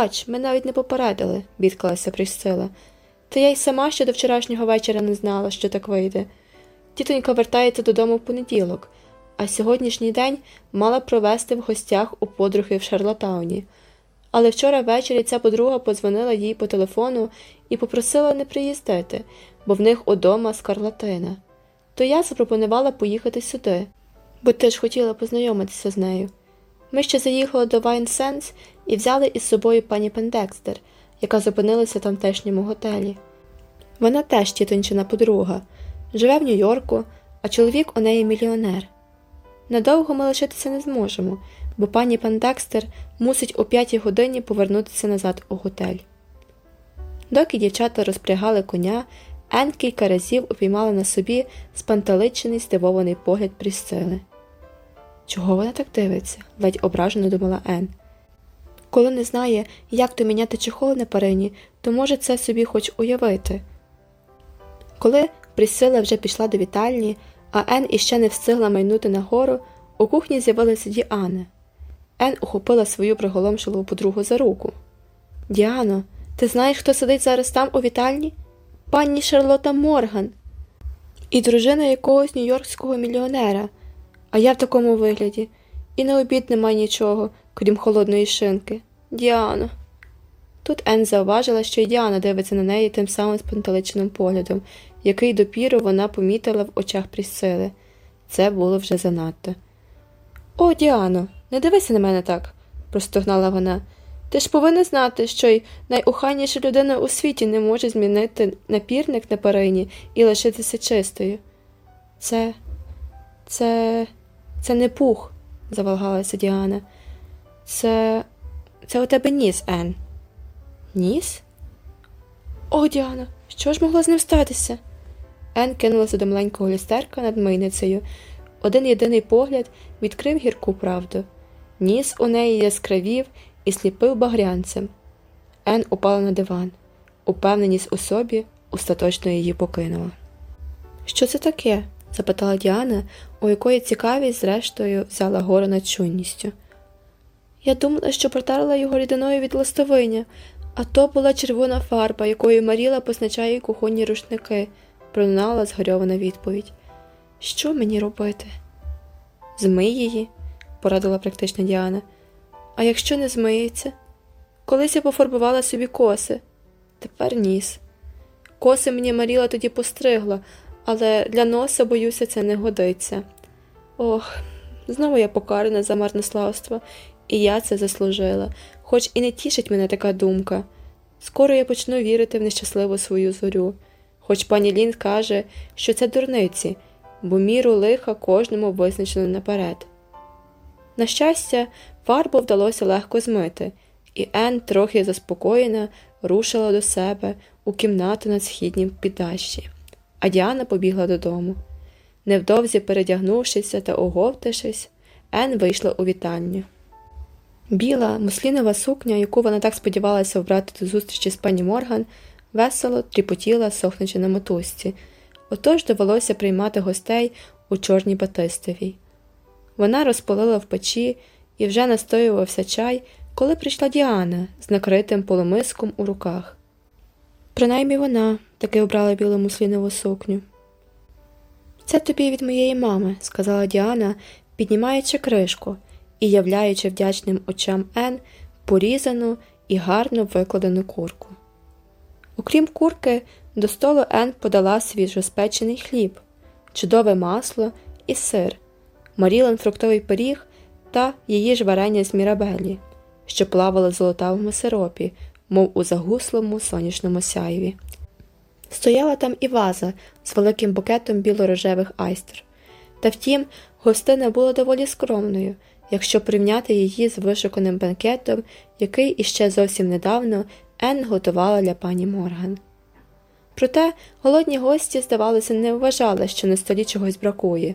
Бач, ми навіть не попередили, бідкалася Присцила. Та я й сама ще до вчорашнього вечора не знала, що так вийде. Тітонька вертається додому в понеділок, а сьогоднішній день мала провести в гостях у подруги в Шарлатауні. Але вчора ввечері ця подруга подзвонила їй по телефону і попросила не приїздити, бо в них удома скарлатина. То я запропонувала поїхати сюди, бо ти ж хотіла познайомитися з нею. Ми ще заїхали до Вайт Сендс і взяли із собою пані Пендекстер, яка зупинилася в тамтешньому готелі. Вона теж тітончина подруга, живе в Нью-Йорку, а чоловік у неї мільйонер. Надовго ми лишитися не зможемо, бо пані Пендекстер мусить о п'ятій годині повернутися назад у готель. Доки дівчата розпрягали коня, Енн кілька разів упіймала на собі спанталичений здивований погляд Прісцили. Чого вона так дивиться? ледь ображено думала Ен. Коли не знає, як то міняти чехол на перині, то може це собі хоч уявити. Коли Присила вже пішла до вітальні, а Ен іще не встигла майнути нагору, у кухні з'явилася Діана. Ен ухопила свою приголомшилу подругу за руку. Діано, ти знаєш, хто сидить зараз там у вітальні? Пані Шарлота Морган і дружина якогось нью-йоркського мільйонера, а я в такому вигляді, і на обід немає нічого, крім холодної шинки. Діано. Тут Ен зауважила, що й Діана дивиться на неї тим самим спантеличеним поглядом, який допіру вона помітила в очах Прісцили. Це було вже занадто. О, Діано, не дивися на мене так, простогнала вона. Ти ж повинна знати, що й найухайніша людина у світі не може змінити напірник на перині і лишитися чистою. Це, це, це не пух, завалгалася Діана. Це, це у тебе ніс, Ен. Ніс? О, Діана, що ж могло з ним статися? Ен кинулася до маленького люстерка над мийницею. Один єдиний погляд відкрив гірку правду. Ніс у неї яскравів і сліпив багрянцем. Ен упала на диван. Упевненість у собі остаточно її покинула. Що це таке? запитала Діана, у якої цікавість, зрештою, взяла гору над чуйністю. Я думала, що протарила його рідиною від ластовиня, а то була червона фарба, якою Маріла позначає кухонні рушники, пролунала згорьована відповідь. Що мені робити? Змий її, порадила практична Діана. А якщо не змиється? Колись я пофарбувала собі коси, тепер ніс. Коси мені Маріла тоді постригла, але для носа, боюся, це не годиться. Ох, знову я покарана за марнославство, і я це заслужила, хоч і не тішить мене така думка. Скоро я почну вірити в нещасливу свою зорю, хоч пані Лін каже, що це дурниці, бо міру лиха кожному визначено наперед. На щастя, фарбу вдалося легко змити, і Ен, трохи заспокоєна, рушила до себе у кімнату на східнім піддащі, а Діана побігла додому. Невдовзі передягнувшися та оговтавшись, Ен вийшла у вітальню. Біла, муслінова сукня, яку вона так сподівалася обрати до зустрічі з пані Морган, весело тріпотіла, сохнучи на мотузці, отож довелося приймати гостей у чорній батистовій. Вона розпалила в печі і вже настоювався чай, коли прийшла Діана з накритим полумиском у руках. Принаймні вона таки обрала білу муслінову сукню. Це тобі від моєї мами, сказала Діана, піднімаючи кришку і являючи вдячним очам Ен порізану і гарно викладену курку. Окрім курки, до столу Ен подала свіжоспечений хліб, чудове масло і сир, Марілен фруктовий пиріг та її ж варення з мірабелі, що плавало в золотавому сиропі, мов у загуслому сонячному сяйві. Стояла там і ваза з великим букетом білорожевих айстер. Та втім, гостина була доволі скромною, якщо порівняти її з вишуканим бенкетом, який іще зовсім недавно Ен готувала для пані Морган. Проте голодні гості, здавалося, не вважали, що на столі чогось бракує,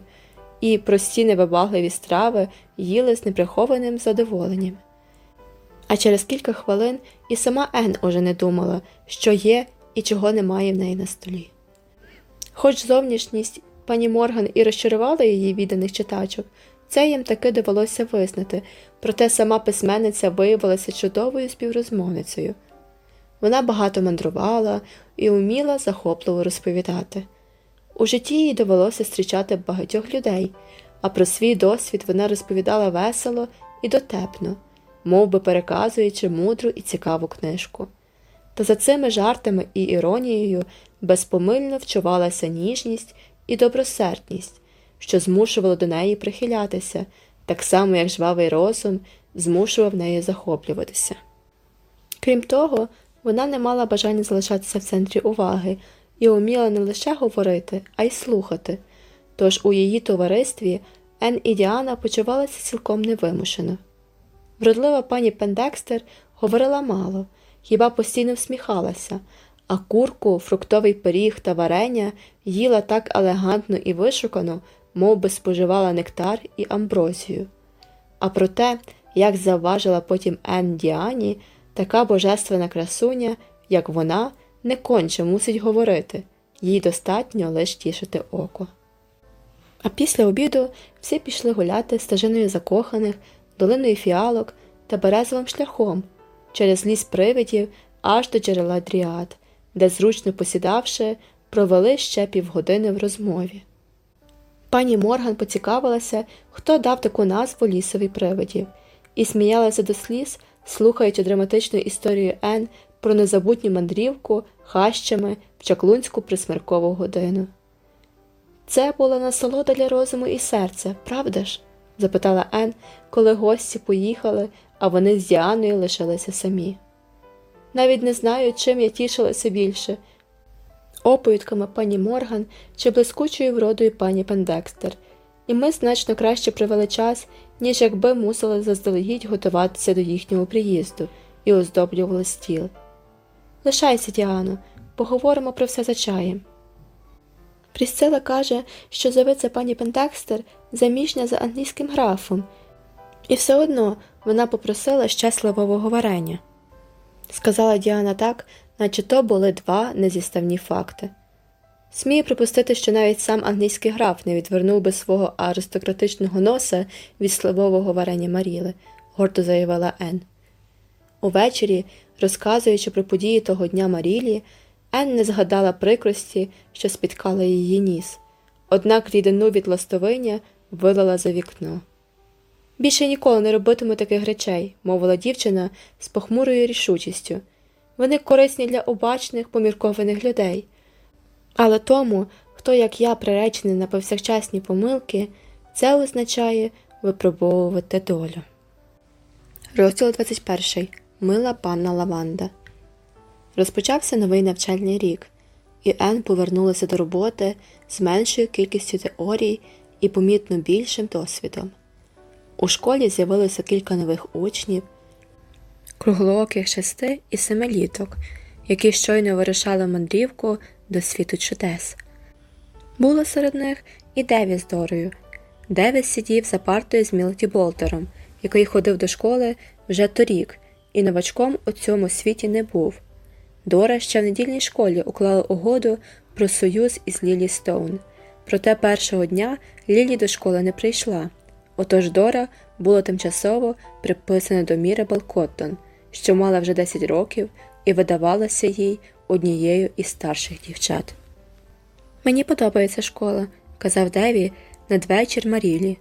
і прості невибагливі страви їли з неприхованим задоволенням. А через кілька хвилин і сама Ен уже не думала, що є і чого немає в неї на столі. Хоч зовнішність пані Морган і розчарувала її відданих читачок, Це їм таки довелося визнати, проте сама письменниця виявилася чудовою співрозмовницею. Вона багато мандрувала і вміла захопливо розповідати. У житті їй довелося зустрічати багатьох людей, а про свій досвід вона розповідала весело і дотепно, мов би переказуючи мудру і цікаву книжку. Та за цими жартами і іронією безпомильно вчувалася ніжність і добросердність, що змушувало до неї прихилятися, так само як жвавий розум змушував нею захоплюватися. Крім того, вона не мала бажання залишатися в центрі уваги і уміла не лише говорити, а й слухати, тож у її товаристві Ен і Діана почувалися цілком невимушено. Вродлива пані Пендекстер говорила мало, хіба постійно всміхалася, а курку, фруктовий пиріг та варення їла так елегантно і вишукано, мов би споживала нектар і амброзію. А про те, як завважила потім Ен Діані, така божественна красуня, як вона, не конче мусить говорити, їй достатньо лиш тішити око. А після обіду всі пішли гуляти стежиною закоханих, долиною фіалок та березовим шляхом через ліс привидів аж до джерела дріад, де, зручно посідавши, провели ще півгодини в розмові. Пані Морган поцікавилася, хто дав таку назву лісові привидів, і сміялася до сліз, слухаючи драматичну історію Ен про незабутню мандрівку хащами в чаклунську присмеркову годину. Це була насолода для розуму і серця, правда ж? запитала Ен, коли гості поїхали, а вони з Діаною лишилися самі. Навіть не знаю, чим я тішилася більше оповідками пані Морган чи блискучою вродою пані Пендекстер, і ми значно краще провели час, ніж якби мусили заздалегідь готуватися до їхнього приїзду і оздоблювали стіл. Лишайся, Діано, поговоримо про все за чаєм. Прісцила каже, що зоветься пані Пентекстер заміжня за англійським графом, і все одно вона попросила щасливого варення. Сказала Діана так, наче то були два незіставні факти. Смію припустити, що навіть сам англійський граф не відвернув би свого аристократичного носа від сливового варення Маріли, гордо заявила Ен. Увечері, розказуючи про події того дня Марілі, Ен не згадала прикрості, що спіткала її ніс, однак рідину від ластовиня вилила за вікно. Більше ніколи не робитиму таких речей, мовила дівчина з похмурою рішучістю. Вони корисні для обачних, поміркованих людей. Але тому, хто, як я, приречений на повсякчасні помилки, це означає випробовувати долю. Розділ 21. Мила панна Лаванда. Розпочався новий навчальний рік, і Ен повернулася до роботи з меншою кількістю теорій і помітно більшим досвідом. У школі з'явилося кілька нових учнів, круглооких шести і семиліток, які щойно вирішали мандрівку до світу чудес. Було серед них і Деві з Дорою. Девіс сидів за партою з Мілті Болтером, який ходив до школи вже торік, і новачком у цьому світі не був. Дора ще в недільній школі уклала угоду про союз із Лілі Стоун. Проте першого дня Лілі до школи не прийшла. Отож Дора була тимчасово приписана до Мірабел Коттон, що мала вже 10 років і видавалася їй однією із старших дівчат. Мені подобається школа, казав Деві надвечір Марілі.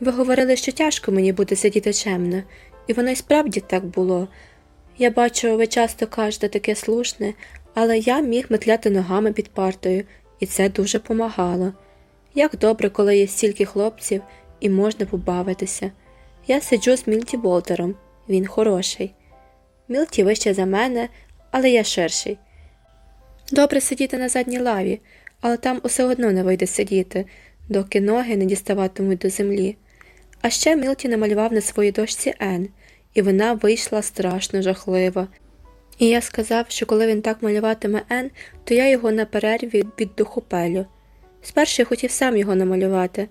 Ви говорили, що тяжко мені буде сидіти чемно, і воно й справді так було. Я бачу, ви часто кажете таке слушне, але я міг метляти ногами під партою, і це дуже помагало. Як добре, коли є стільки хлопців і можна побавитися. Я сиджу з Мілті Болтером, він хороший. Мілті вище за мене, але я ширший. Добре сидіти на задній лаві, але там усе одно не вийде сидіти, доки ноги не діставатимуть до землі. А ще Мілті намалював на своїй дошці Ен, і вона вийшла страшно жахлива. І я сказав, що коли він так малюватиме Ен, то я його на перерві віддухопелю. Спершу я хотів сам його намалювати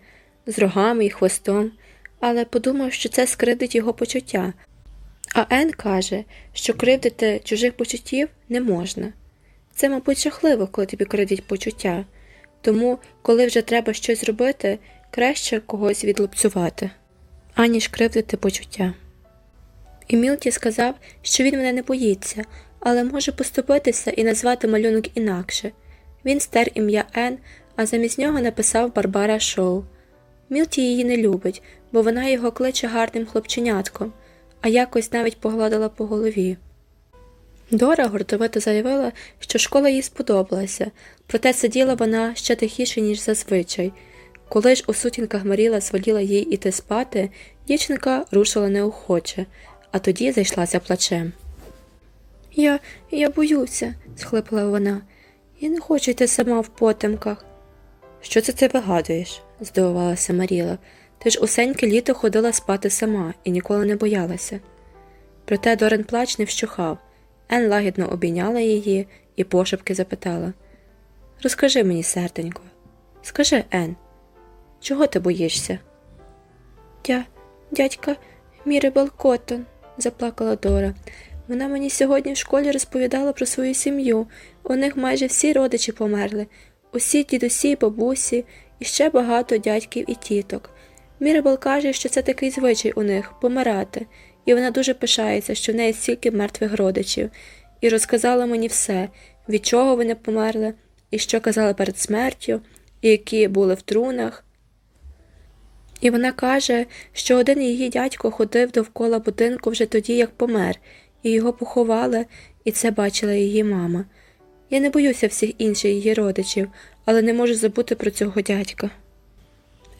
з рогами і хвостом, але подумав, що це скривдить його почуття. А Ен каже, що кривдити чужих почуттів не можна. Це, мабуть, жахливо, коли тобі кривдять почуття. Тому, коли вже треба щось робити, краще когось відлупцювати, аніж кривдити почуття. І Мілті сказав, що він мене не боїться, але може поступитися і назвати малюнок інакше. Він стер ім'я Ен, а замість нього написав Барбара Шоу. Мілті її не любить, бо вона його кличе гарним хлопченятком, а якось навіть погладила по голові. Дора гордовито заявила, що школа їй сподобалася, проте сиділа вона ще тихіше, ніж зазвичай. Коли ж у сутінках Маріла зволіла їй іти спати, дівчинка рушила неохоче, а тоді зайшлася плачем. Я я боюся, схлипала вона. Я не хочу йти сама в потемках. Що це ти вигадуєш? здивувалася Маріла. Ти ж усеньке літо ходила спати сама і ніколи не боялася. Проте Дорен плач не вщухав. Ен лагідно обійняла її і пошепки запитала Розкажи мені, серденько, скажи, Ен, чого ти боїшся? Дя, дядька Міребел Коттон, заплакала Дора. Вона мені сьогодні в школі розповідала про свою сім'ю. У них майже всі родичі померли, усі дідусі, бабусі і ще багато дядьків і тіток. Мірабел каже, що це такий звичай у них помирати, і вона дуже пишається, що в неї стільки мертвих родичів, і розказала мені все, від чого вони померли, і що казали перед смертю, і які були в трунах. І вона каже, що один її дядько ходив довкола будинку вже тоді, як помер, і його поховали, і це бачила її мама. Я не боюся всіх інших її родичів, але не можу забути про цього дядька.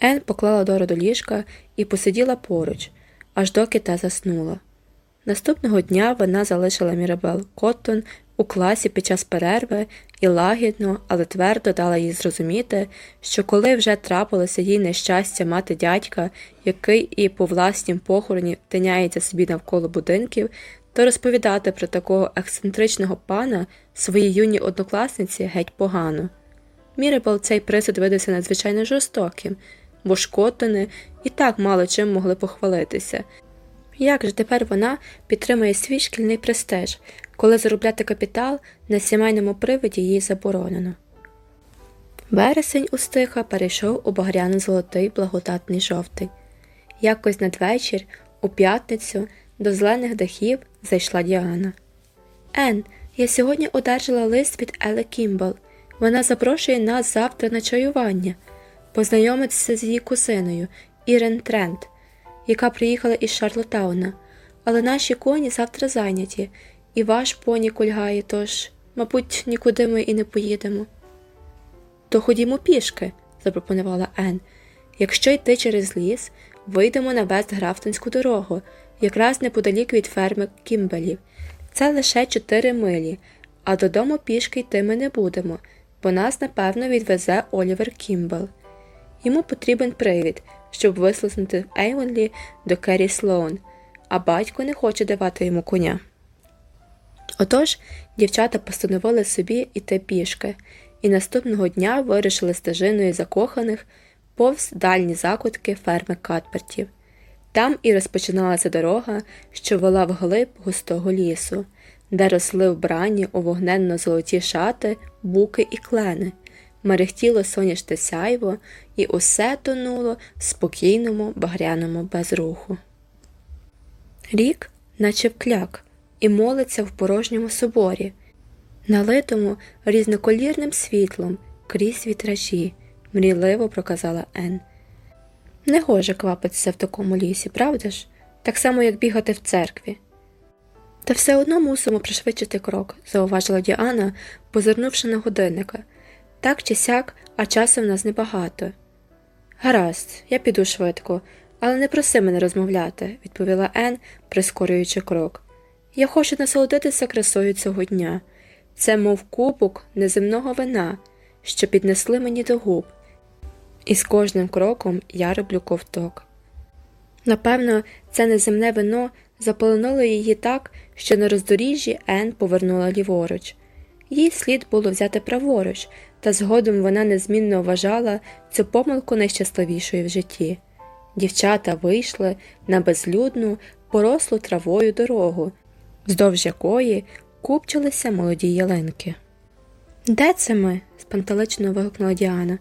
Ен поклала Дору до ліжка і посиділа поруч, аж доки та заснула. Наступного дня вона залишила Мірабел Коттон у класі під час перерви і лагідно, але твердо дала їй зрозуміти, що коли вже трапилося їй нещастя мати дядька, який і по власнім похороні тиняється собі навколо будинків, то розповідати про такого ексцентричного пана своїй юній однокласниці геть погано. Міребал цей присуд видався надзвичайно жорстоким, бо шкотони і так мало чим могли похвалитися. Як же тепер вона підтримує свій шкільний престиж, коли заробляти капітал на сімейному приводі їй заборонено? Вересень у стиха перейшов у багряно золотий благодатний жовтий. Якось надвечір, у п'ятницю, до зелених дахів зайшла Діана. Ен, я сьогодні одержала лист від Еле Кімбл. Вона запрошує нас завтра на чаювання, познайомитися з її кузиною Ірен Трент, яка приїхала із Шарлоттауна. Але наші коні завтра зайняті, і ваш поні кульгає, тож, мабуть, нікуди ми і не поїдемо. То ходімо пішки, запропонувала Енн. Якщо йти через ліс, вийдемо на Вестграфтонську дорогу, якраз неподалік від ферми Кімбелів. Це лише чотири милі, а додому пішки йти ми не будемо, бо нас, напевно, відвезе Олівер Кімбел. Йому потрібен привід, щоб вислизнути в Ейвонлі до Керрі Слоун, а батько не хоче давати йому коня. Отож дівчата постановили собі іти пішки, і наступного дня вирішили стежиною закоханих повз дальні закутки ферми Катпертів. Там і розпочиналася дорога, що вела вглиб густого лісу, де росли вбрані у вогненно золоті шати, буки і клени, мерехтіло соняште сяйво, і усе тонуло в спокійному багряному безруху. Рік, наче вкляк, і молиться в порожньому соборі, налитому різноколірним світлом крізь вітражі, мрійливо проказала Ен. Не гоже квапитися в такому лісі, правда ж? Так само, як бігати в церкві. Та все одно мусимо пришвидшити крок, зауважила Діана, позирнувши на годинника. Так чи сяк, а часу в нас небагато. Гаразд, я піду швидко, але не проси мене розмовляти, відповіла Ен, прискорюючи крок. Я хочу насолодитися красою цього дня. Це, мов кубок неземного вина, що піднесли мені до губ і з кожним кроком я роблю ковток. Напевно, це неземне вино заполонило її так, що на роздоріжжі Ен повернула ліворуч. Їй слід було взяти праворуч, та згодом вона незмінно вважала цю помилку найщасливішою в житті. Дівчата вийшли на безлюдну, порослу травою дорогу, вздовж якої купчилися молоді ялинки. Де це ми? спантелично вигукнула Діана.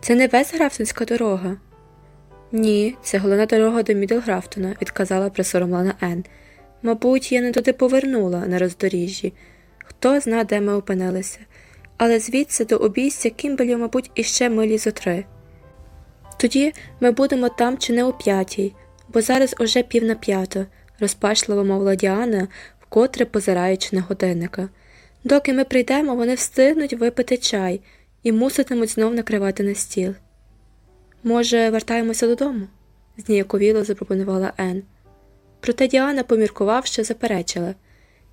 Це не Вестграфтонська дорога. Ні, це головна дорога до Мідлграфтона, відказала присоромлена Ен. Мабуть, я не туди повернула на роздоріжжі. Хто зна, де ми опинилися, але звідси до обійстя Кімбелю, мабуть, іще милі зо три. Тоді ми будемо там чи не о п'ятій, бо зараз уже пів на п'ято, розпачливо мовила Діана, вкотре позираючи на годинника. Доки ми прийдемо, вони встигнуть випити чай і муситимуть знов накривати на стіл. Може, вертаємося додому? зніяковіло запропонувала Ен. Проте Діана, поміркувавши, заперечила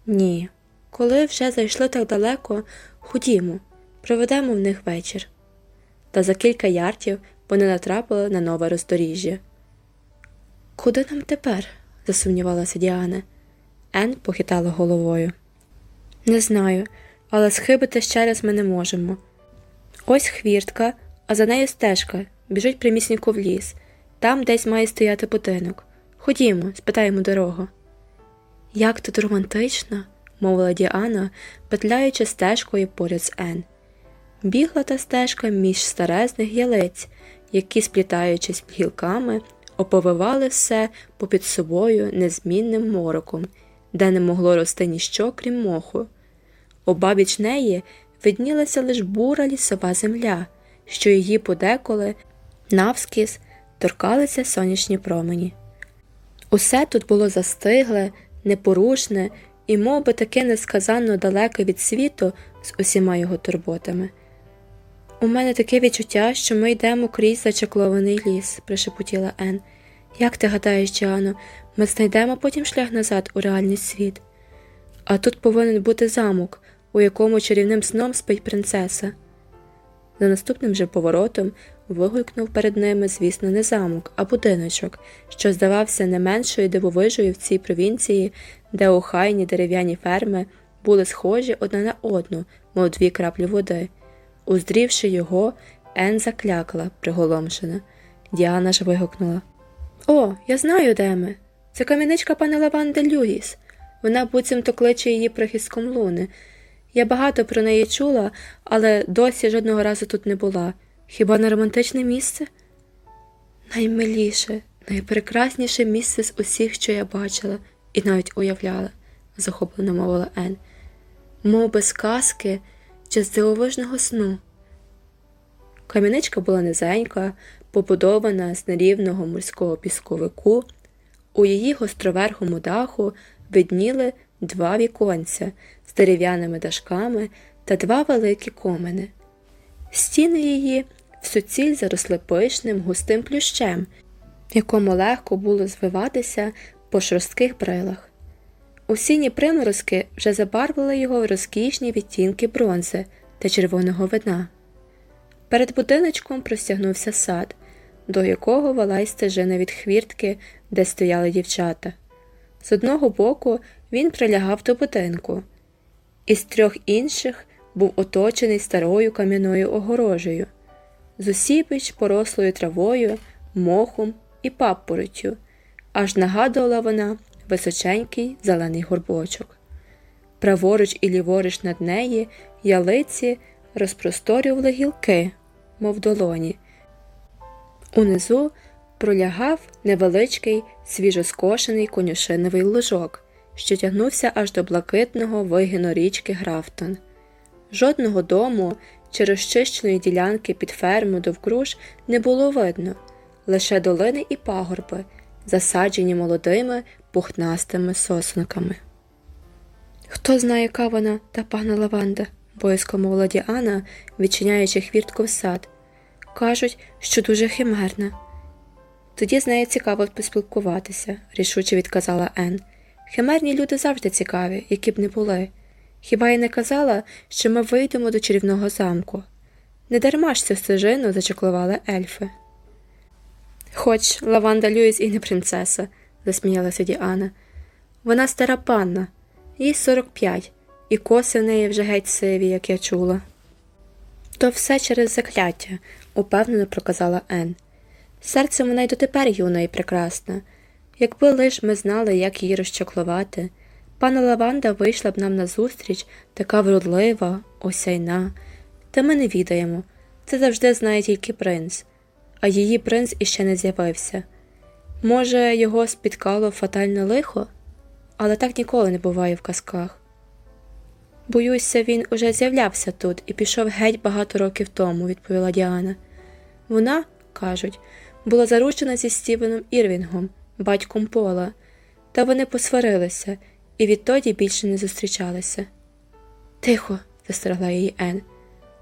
Ні, коли вже зайшли так далеко, ходімо, проведемо в них вечір. Та за кілька ярдів вони натрапили на нове роздоріжжя. Куди нам тепер? засумнівалася Діана. Ен похитала головою. Не знаю, але схибити ще раз ми не можемо. Ось хвіртка, а за нею стежка, біжить прямісінько в ліс. Там десь має стояти будинок. Ходімо, спитаємо дорогу. Як тут романтично, мовила Діана, петляючи стежкою поряд з Ен. Бігла та стежка між старезних ялиць, які, сплітаючись гілками, оповивали все попід собою незмінним мороком, де не могло рости ніщо, крім моху. Обабіч неї виднілася лиш бура лісова земля, що її подеколи, навскіз, торкалися сонячні промені. Усе тут було застигле, непорушне і мов би, таке несказанно далеке від світу з усіма його турботами. У мене таке відчуття, що ми йдемо крізь зачаклований ліс, прошепотіла Ен. Як ти гадаєш, Джіано, ми знайдемо потім шлях назад у реальний світ? А тут повинен бути замок, у якому чарівним сном спить принцеса. За наступним же поворотом вигукнув перед ними, звісно, не замок, а будиночок, що здавався не меншою дивовижею в цій провінції, де охайні дерев'яні ферми були схожі одна на одну, мов дві краплі води. Уздрівши його, Ен заклякла, приголомшена. Діана ж вигукнула О, я знаю, де ми. Це кам'яничка пана Лаванди Люїс. Вона буцімто кличе її прихистком луни. Я багато про неї чула, але досі жодного разу тут не була. Хіба не романтичне місце? Наймиліше, найпрекрасніше місце з усіх, що я бачила і навіть уявляла, захоплено мовила Ен. Мов без казки чи з дивовижного сну. Кам'яничка була низенька, побудована з нерівного морського пісковику. У її гостроверхому даху видніли два віконця з дерев'яними дашками та два великі комини. Стіни її суціль заросли пишним густим плющем, якому легко було звиватися по шорстких брилах. Осінні приморозки вже забарвили його розкішні відтінки бронзи та червоного вина. Перед будиночком простягнувся сад, до якого вела й стежина від хвіртки, де стояли дівчата. З одного боку він прилягав до будинку, із трьох інших був оточений старою кам'яною огорожею, з усібіч порослою травою, мохом і папоротю, аж нагадувала вона височенький зелений горбочок. Праворуч і ліворуч над неї ялиці розпросторювали гілки, мов долоні. Унизу пролягав невеличкий свіжоскошений конюшиновий лужок, що тягнувся аж до блакитного вигину річки Графтон. Жодного дому чи розчищеної ділянки під ферму довкруж не було видно, лише долини і пагорби, засаджені молодими пухнастими сосунками. Хто знає, яка вона та пана Лаванда, боязко мовила Діана, відчиняючи хвіртку в сад. Кажуть, що дуже химерна. Тоді з нею цікаво поспілкуватися, рішуче відказала Ен. Химерні люди завжди цікаві, які б не були. Хіба я не казала, що ми вийдемо до чарівного замку? Не дарма ж цю стежину зачеклували ельфи. Хоч Лаванда Люїс і не принцеса, засміялася Діана. Вона стара панна, їй 45, і коси в неї вже геть сиві, як я чула. То все через закляття, упевнено проказала Ен. Серцем вона й дотепер юна і прекрасна. Якби лиш ми знали, як її розчаклувати, пана Лаванда вийшла б нам назустріч, така вродлива, осяйна, та ми не відаємо, Це завжди знає тільки принц, а її принц іще не з'явився. Може, його спіткало фатальне лихо, але так ніколи не буває в казках. Боюся, він уже з'являвся тут і пішов геть багато років тому, відповіла Діана. Вона, кажуть, була заручена зі Стівеном Ірвінгом, батьком Пола, та вони посварилися і відтоді більше не зустрічалися. Тихо, застерегла її Ен,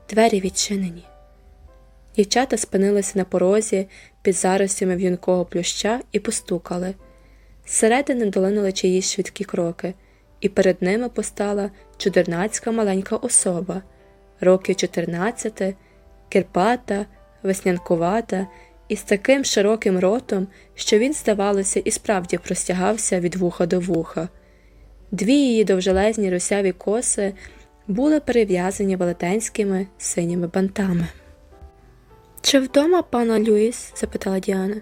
двері відчинені. Дівчата спинилися на порозі під заростями в'юнкого плюща і постукали. Зсередини долинули чиїсь швидкі кроки, і перед ними постала чудернацька маленька особа, років 14, кирпата, веснянкувата, і з таким широким ротом, що він, здавалося, і справді простягався від вуха до вуха. Дві її довжелезні русяві коси були перев'язані велетенськими синіми бантами. Чи вдома пана Люїс? запитала Діана.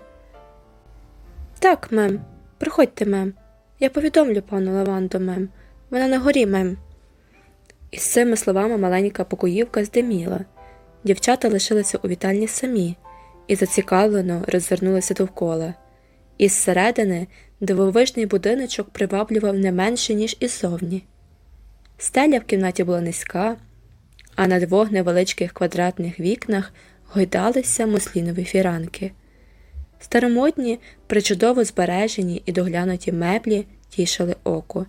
Так, мем. Приходьте, мем. Я повідомлю пану Лаванду, мем. Вона на горі, мем. Із цими словами маленька покоївка здиміла. Дівчата лишилися у вітальні самі і зацікавлено розвернулися довкола. Із середини дивовижний будиночок приваблював не менше, ніж іззовні. Стеля в кімнаті була низька, а на двох невеличких квадратних вікнах гойдалися муслінові фіранки. Старомодні, причудово збережені і доглянуті меблі тішили око.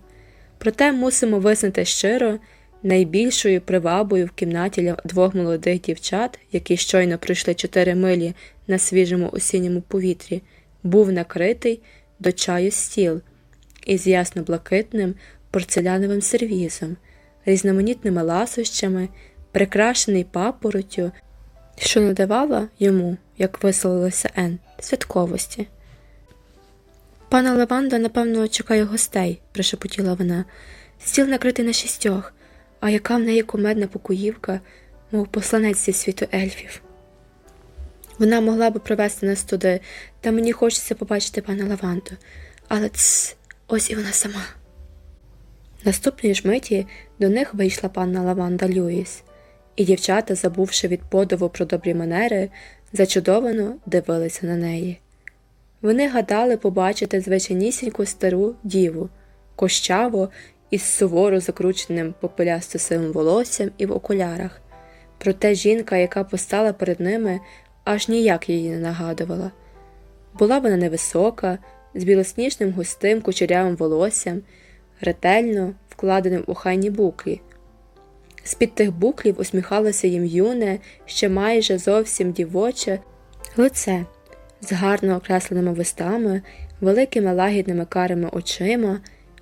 Проте мусимо визнати щиро, найбільшою привабою в кімнаті для двох молодих дівчат, які щойно пройшли чотири милі на свіжому осінньому повітрі, був накритий до чаю стіл із ясно блакитним порцеляновим сервізом, різноманітними ласощами, прикрашений папоротю, що надавала йому, як висловилася Ен, святковості. Пана Леванда, напевно, чекає гостей, прошепотіла вона. Стіл накритий на шістьох, а яка в неї кумедна покоївка, мов посланець зі світу ельфів. Вона могла би привезти нас туди, та мені хочеться побачити пана Лаванду. Але цс, ось і вона сама. Наступної ж миті до них вийшла панна Лаванда Люїс, і дівчата, забувши від подову про добрі манери, зачудовано дивилися на неї. Вони гадали побачити звичайнісіньку стару діву, кощаво із суворо закрученим попелясто сивим волоссям і в окулярах. Проте жінка, яка постала перед ними, аж ніяк її не нагадувала. Була вона невисока, з білосніжним густим кучерявим волоссям, ретельно вкладеним у хайні буклі. З під тих буклів усміхалося їм юне, ще майже зовсім дівоче лице з гарно окресленими вистами, великими лагідними карими очима,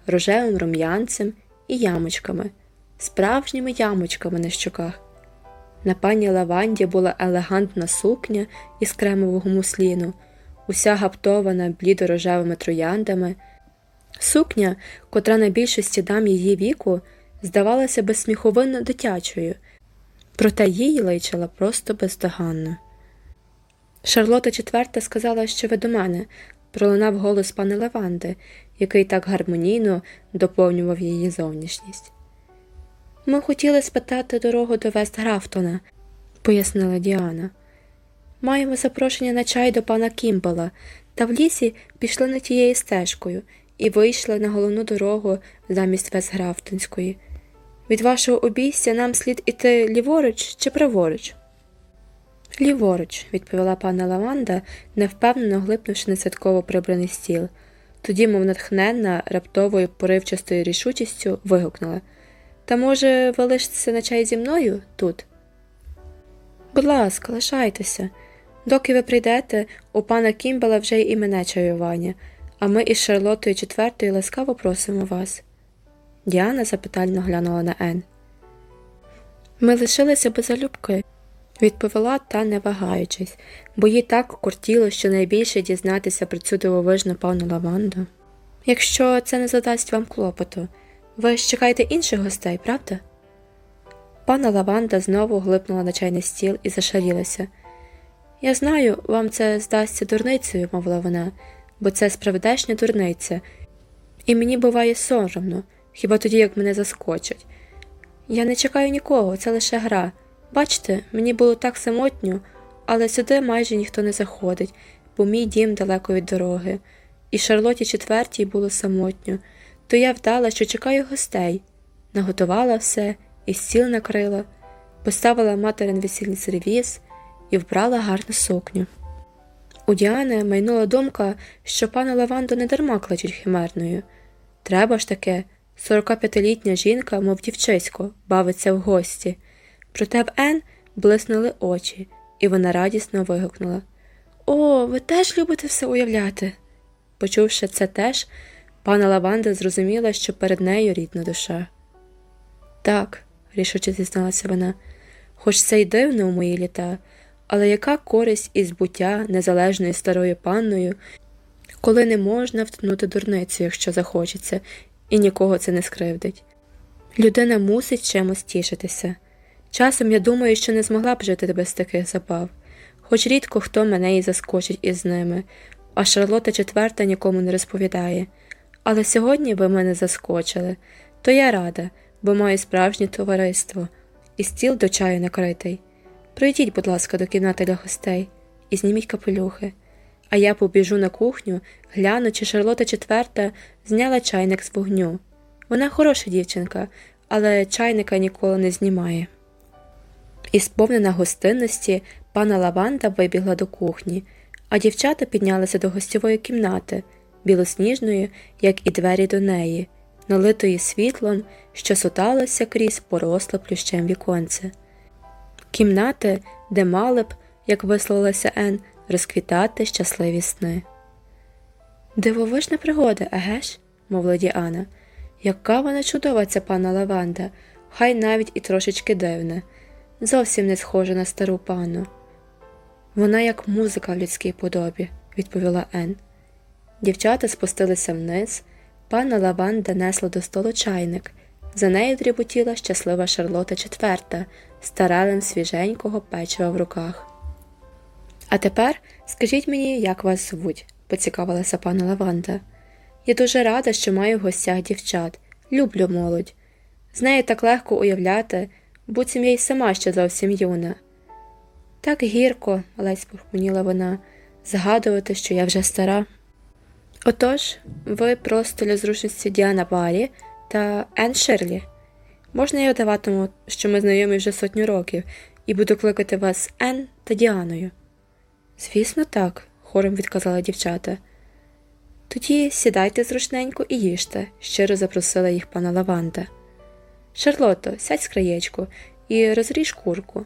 рожевим рум'янцем і ямочками, справжніми ямочками на щоках. На пані Лаванді була елегантна сукня із кремового мусліну, уся гаптована блідо-рожевими трояндами. Сукня, котра на більшості дам її віку, здавалася безсміховинно дитячою, проте їй личила просто бездоганно. Шарлота четверта сказала, що ви до мене, пролунав голос пани Лаванди, який так гармонійно доповнював її зовнішність. Ми хотіли спитати дорогу до Вестграфтона, пояснила Діана. Маємо запрошення на чай до пана Кімбала, та в лісі пішли не тією стежкою і вийшли на головну дорогу замість Вестграфтонської. Від вашого обійстя нам слід іти ліворуч чи праворуч? Ліворуч, відповіла пана Лаванда, невпевнено глипнувши на святково прибраний стіл. Тоді, мов натхненна, раптовою поривчастою рішучістю, вигукнула Та, може, ви лишитеся на чай зі мною тут? Будь ласка, лишайтеся. Доки ви прийдете, у пана Кімбела вже й імене чаювання, а ми із Шарлотою четвертою ласкаво просимо вас. Діана запитально глянула на Ен. Ми лишилися без залюбки, відповіла та не вагаючись, бо їй так кортіло щонайбільше дізнатися про цю дивовижну пану лаванду. Якщо це не задасть вам клопоту, ви ж чекаєте інших гостей, правда? Пана Лаванда знову глипнула на чайний стіл і зашарілася. Я знаю, вам це здасться дурницею, мовила вона, бо це справедешня дурниця, і мені буває соромно, хіба тоді як мене заскочать. Я не чекаю нікого, це лише гра. Бачите, мені було так самотньо, але сюди майже ніхто не заходить, бо мій дім далеко від дороги, і Шарлоті четвертій було самотньо, то я вдала, що чекаю гостей, наготувала все і стіл накрила, поставила материн весільний сервіз і вбрала гарну сукню. У Діани майнула думка, що пана Лаванду не дарма кличуть химерною. Треба ж таке, 45-літня жінка, мов дівчисько, бавиться в гості. Проте в Ен блиснули очі, і вона радісно вигукнула О, ви теж любите все уявляти. Почувши це теж, пана Лаванда зрозуміла, що перед нею рідна душа. Так, рішуче зізналася вона, хоч це й дивно у мої літа, але яка користь із буття незалежною старою панною, коли не можна втнути дурницю, якщо захочеться, і нікого це не скривдить? Людина мусить чимось тішитися. Часом я думаю, що не змогла б жити без таких забав, хоч рідко хто мене і заскочить із ними, а Шарлота четверта нікому не розповідає. Але сьогодні ви мене заскочили, то я рада, бо маю справжнє товариство, і стіл до чаю накритий. Пройдіть, будь ласка, до кімнати для гостей і зніміть капелюхи. А я побіжу на кухню, гляну, чи Шарлота четверта зняла чайник з вогню. Вона хороша дівчинка, але чайника ніколи не знімає. І сповнена гостинності, пана Лаванда вибігла до кухні, а дівчата піднялися до гостьової кімнати, білосніжної, як і двері до неї, налитої світлом, що суталося крізь поросле плющем віконце. Кімнати, де мали б, як висловилася Ен, розквітати щасливі сни. Дивовижна пригода, еге ж? мовила Діана. Яка вона чудова, ця пана Лаванда, хай навіть і трошечки дивна зовсім не схожа на стару панну. Вона як музика в людській подобі, відповіла Ен. Дівчата спустилися вниз, пана Лаванда несла до столу чайник. За нею дріботіла щаслива Шарлота четверта з свіженького печива в руках. А тепер скажіть мені, як вас звуть, поцікавилася пана Лаванда. Я дуже рада, що маю в гостях дівчат, люблю молодь. З нею так легко уявляти, буцім я й сама ще зовсім юна. Так гірко, ледь похмуніла вона, згадувати, що я вже стара. Отож, ви просто для зручності Діана Барі та Ен Ширлі. Можна я даватиму, що ми знайомі вже сотню років, і буду кликати вас Ен та Діаною. Звісно, так, хором відказала дівчата. Тоді сідайте зручненько і їжте, щиро запросила їх пана Лаванда. Шарлотто, сядь з краєчку і розріж курку.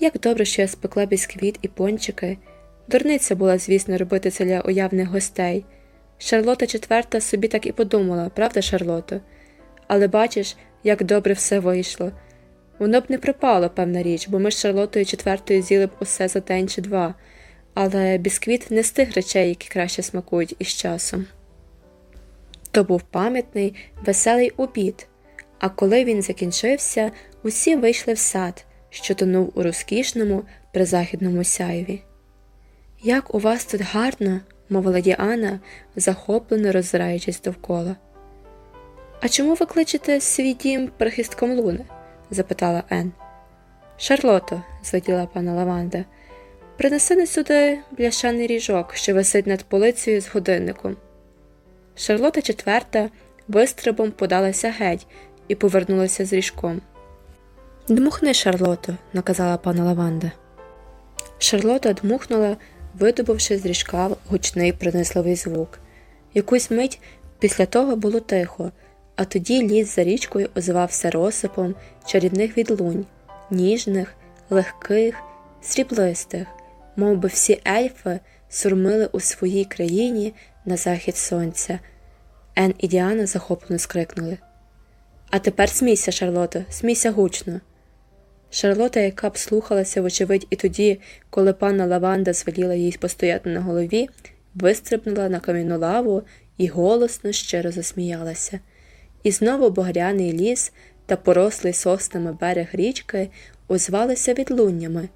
Як добре, що я спекла бісквіт і пончики. Дурниця була, звісно, робити це для уявних гостей. Шарлота четверта собі так і подумала, правда, Шарлото? Але бачиш, як добре все вийшло. Воно б не пропало, певна річ, бо ми з Шарлотою четвертою з'їли б усе за день чи два, але бісквіт не з тих речей, які краще смакують із часом. То був пам'ятний, веселий обід. А коли він закінчився, усі вийшли в сад, що тонув у розкішному призахідному сяйві. Як у вас тут гарно, мовила Діана, захоплено роззираючись довкола. А чому ви кличете свій дім прихистком луни? запитала Ен. Шарлото, злетіла пана Лаванда, принеси не сюди бляшаний ріжок, що висить над полицею з годинником. Шарлота четверта вистрибом подалася геть і повернулася з ріжком. Дмухни, Шарлото, наказала пана Лаванда. Шарлота дмухнула, видобувши з ріжка гучний принисливий звук. Якусь мить після того було тихо, а тоді ліс за річкою озивався розсипом чарівних відлунь, ніжних, легких, сріблистих, мов би всі ельфи сурмили у своїй країні на захід сонця. Ен і Діана захоплено скрикнули. А тепер смійся, Шарлото, смійся гучно. Шарлота, яка б слухалася, вочевидь, і тоді, коли панна Лаванда звеліла їй постояти на голові, вистрибнула на кам'яну лаву і голосно щиро засміялася. І знову багряний ліс та порослий соснами берег річки озвалися відлуннями,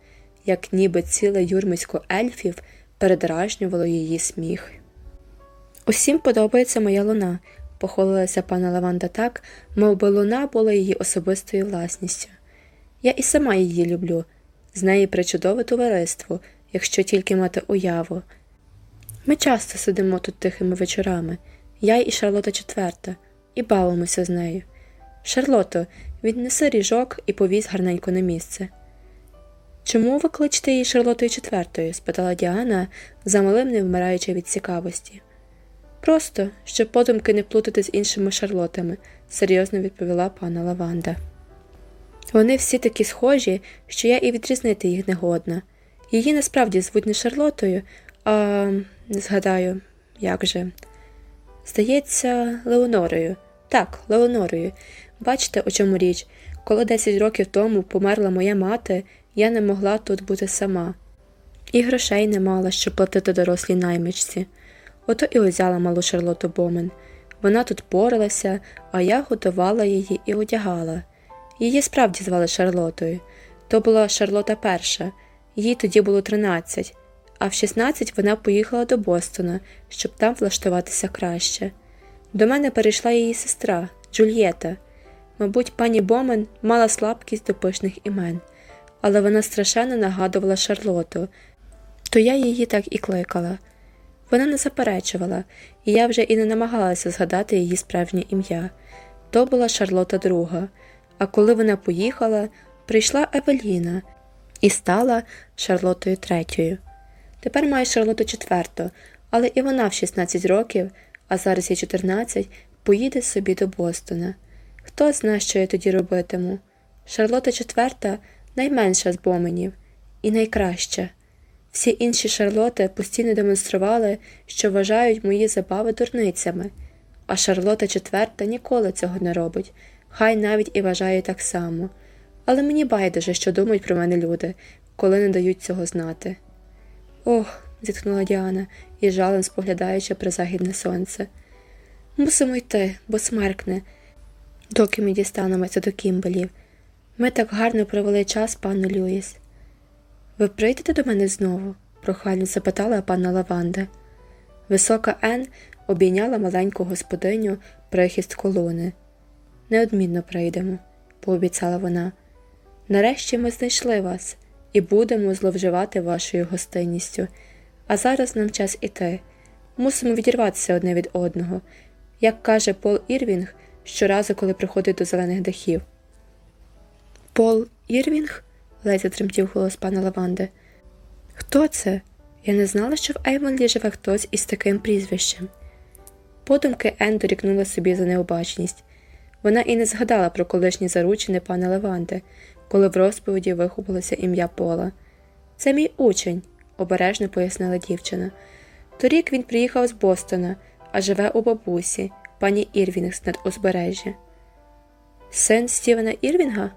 як ніби ціле юрмисько ельфів передражнювало її сміх. Усім подобається моя луна, похвалилася пана Лаванда так, мов би луна була її особистою власністю. Я і сама її люблю, з неї причудове товариство, якщо тільки мати уяву. Ми часто сидимо тут тихими вечорами, я і Шарлота четверта, і бавимося з нею. Шарлото, віднеси ріжок і повіз гарненько на місце. Чому ви кличете її Шарлотою четвертою? спитала Діана, замалим не вмираючи від цікавості. Просто, щоб подумки не плутати з іншими шарлотами, серйозно відповіла пана Лаванда. Вони всі такі схожі, що я і відрізнити їх не годна. Її насправді звуть не Шарлотою, а не згадаю, як же. Здається, Леонорою. Так, Леонорою. Бачите, у чому річ, коли 10 років тому померла моя мати, я не могла тут бути сама, і грошей не мала, щоб платити дорослій наймичці. Ото і узяла малу Шарлоту Бомен. Вона тут поралася, а я готувала її і одягала. Її справді звали Шарлотою. То була Шарлота перша, їй тоді було 13, а в 16 вона поїхала до Бостона, щоб там влаштуватися краще. До мене перейшла її сестра Джульєта. Мабуть, пані Бомен мала слабкість до пишних імен, але вона страшенно нагадувала Шарлоту, то я її так і кликала. Вона не заперечувала, і я вже і не намагалася згадати її справжнє ім'я. То була Шарлота друга, а коли вона поїхала, прийшла Евеліна і стала Шарлотою третьою. Тепер має Шарлоту четверту, але і вона в 16 років, а зараз є 14, поїде собі до Бостона. Хто знає, що я тоді робитиму? Шарлота четверта найменша з боменів і найкраща. Всі інші Шарлоти постійно демонстрували, що вважають мої забави дурницями, а Шарлота четверта ніколи цього не робить, хай навіть і вважає так само. Але мені байдуже, що думають про мене люди, коли не дають цього знати. Ох, зітхнула Діана і жалем споглядаючи про західне сонце. Мусимо йти, бо смеркне, доки ми дістанемося до Кімбелів. Ми так гарно провели час, пану Люїс. Ви прийдете до мене знову? прохально запитала пана Лаванда. Висока Ен обійняла маленьку господиню прихист колони. Неодмінно прийдемо, пообіцяла вона. Нарешті ми знайшли вас і будемо зловживати вашою гостинністю. А зараз нам час іти. Мусимо відірватися одне від одного, як каже Пол Ірвінг щоразу, коли приходить до зелених дахів. Пол Ірвінг? ледь затремтів голос пана Лаванди. Хто це? Я не знала, що в Ейвонлі живе хтось із таким прізвищем. Подумки Ен дорікнула собі за необачність. Вона і не згадала про колишні заручини пана Леванти, коли в розповіді вихопилося ім'я Пола. Це мій учень, обережно пояснила дівчина. Торік він приїхав з Бостона, а живе у бабусі, пані Ірвінгс над узбережжя. Син Стівена Ірвінга?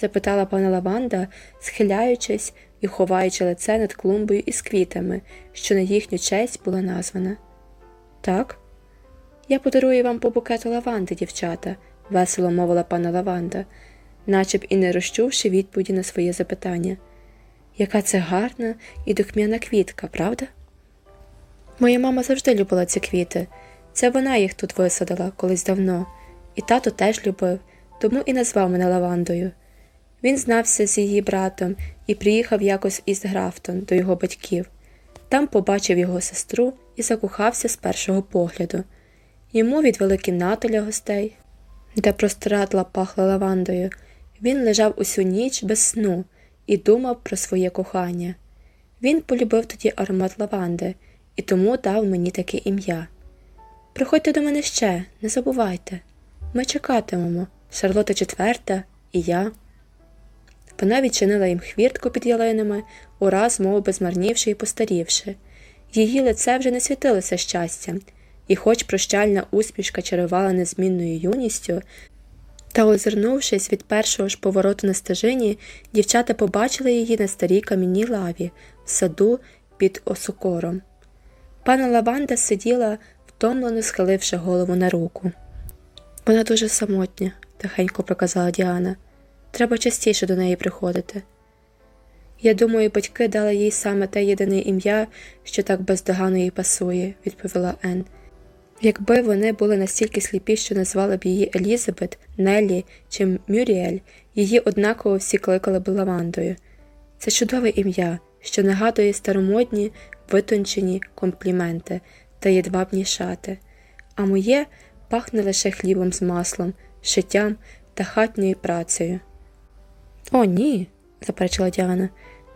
запитала пана Лаванда, схиляючись і ховаючи лице над клумбою із квітами, що на їхню честь була названа. Так, я подарую вам по букету лаванди, дівчата, весело мовила пана Лаванда, наче б і не розчувши відповіді на своє запитання. Яка це гарна і духмяна квітка, правда? Моя мама завжди любила ці квіти. Це вона їх тут висадила колись давно, і тато теж любив, тому і назвав мене Лавандою. Він знався з її братом і приїхав якось із Графтон до його батьків. Там побачив його сестру і закохався з першого погляду. Йому відвели кімнату для гостей, де простирадла пахла лавандою. Він лежав усю ніч без сну і думав про своє кохання. Він полюбив тоді аромат лаванди і тому дав мені таке ім'я. Приходьте до мене ще, не забувайте. Ми чекатимемо, Шарлота четверта і я. Вона відчинила їм хвіртку під ялинами, ураз мов би змарнівши і постарівши. Її лице вже не світилося щастям, і, хоч прощальна усмішка чарувала незмінною юністю, та, озирнувшись від першого ж повороту на стежині, дівчата побачили її на старій камінній лаві, в саду під осокором. Пана Лаванда сиділа, втомлено схиливши голову на руку. Вона дуже самотня, тихенько проказала Діана. Треба частіше до неї приходити. Я думаю, батьки дали їй саме те єдине ім'я, що так бездоганно їй пасує, відповіла Ен. Якби вони були настільки сліпі, що назвали б її Елізабет, Неллі чи Мюріель, її однаково всі кликали б лавандою. Це чудове ім'я, що нагадує старомодні, витончені компліменти та єдвабні шати, а моє пахне лише хлібом з маслом, шиттям та хатньою працею. О, ні, заперечила Діана.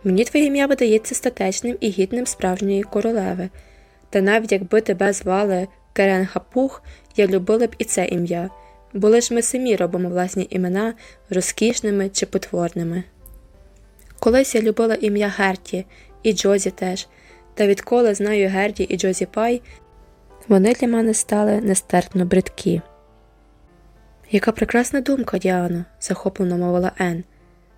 Мені твоє ім'я видається статечним і гідним справжньої королеви. Та навіть якби тебе звали Керен Хапух, я любила б і це ім'я, бо лиш ми самі робимо власні імена розкішними чи потворними. Колись я любила ім'я Герті і Джозі теж, та відколи знаю Герті і Джозі Пай, вони для мене стали нестерпно бридкі. Яка прекрасна думка, Діано, захоплено мовила Ен.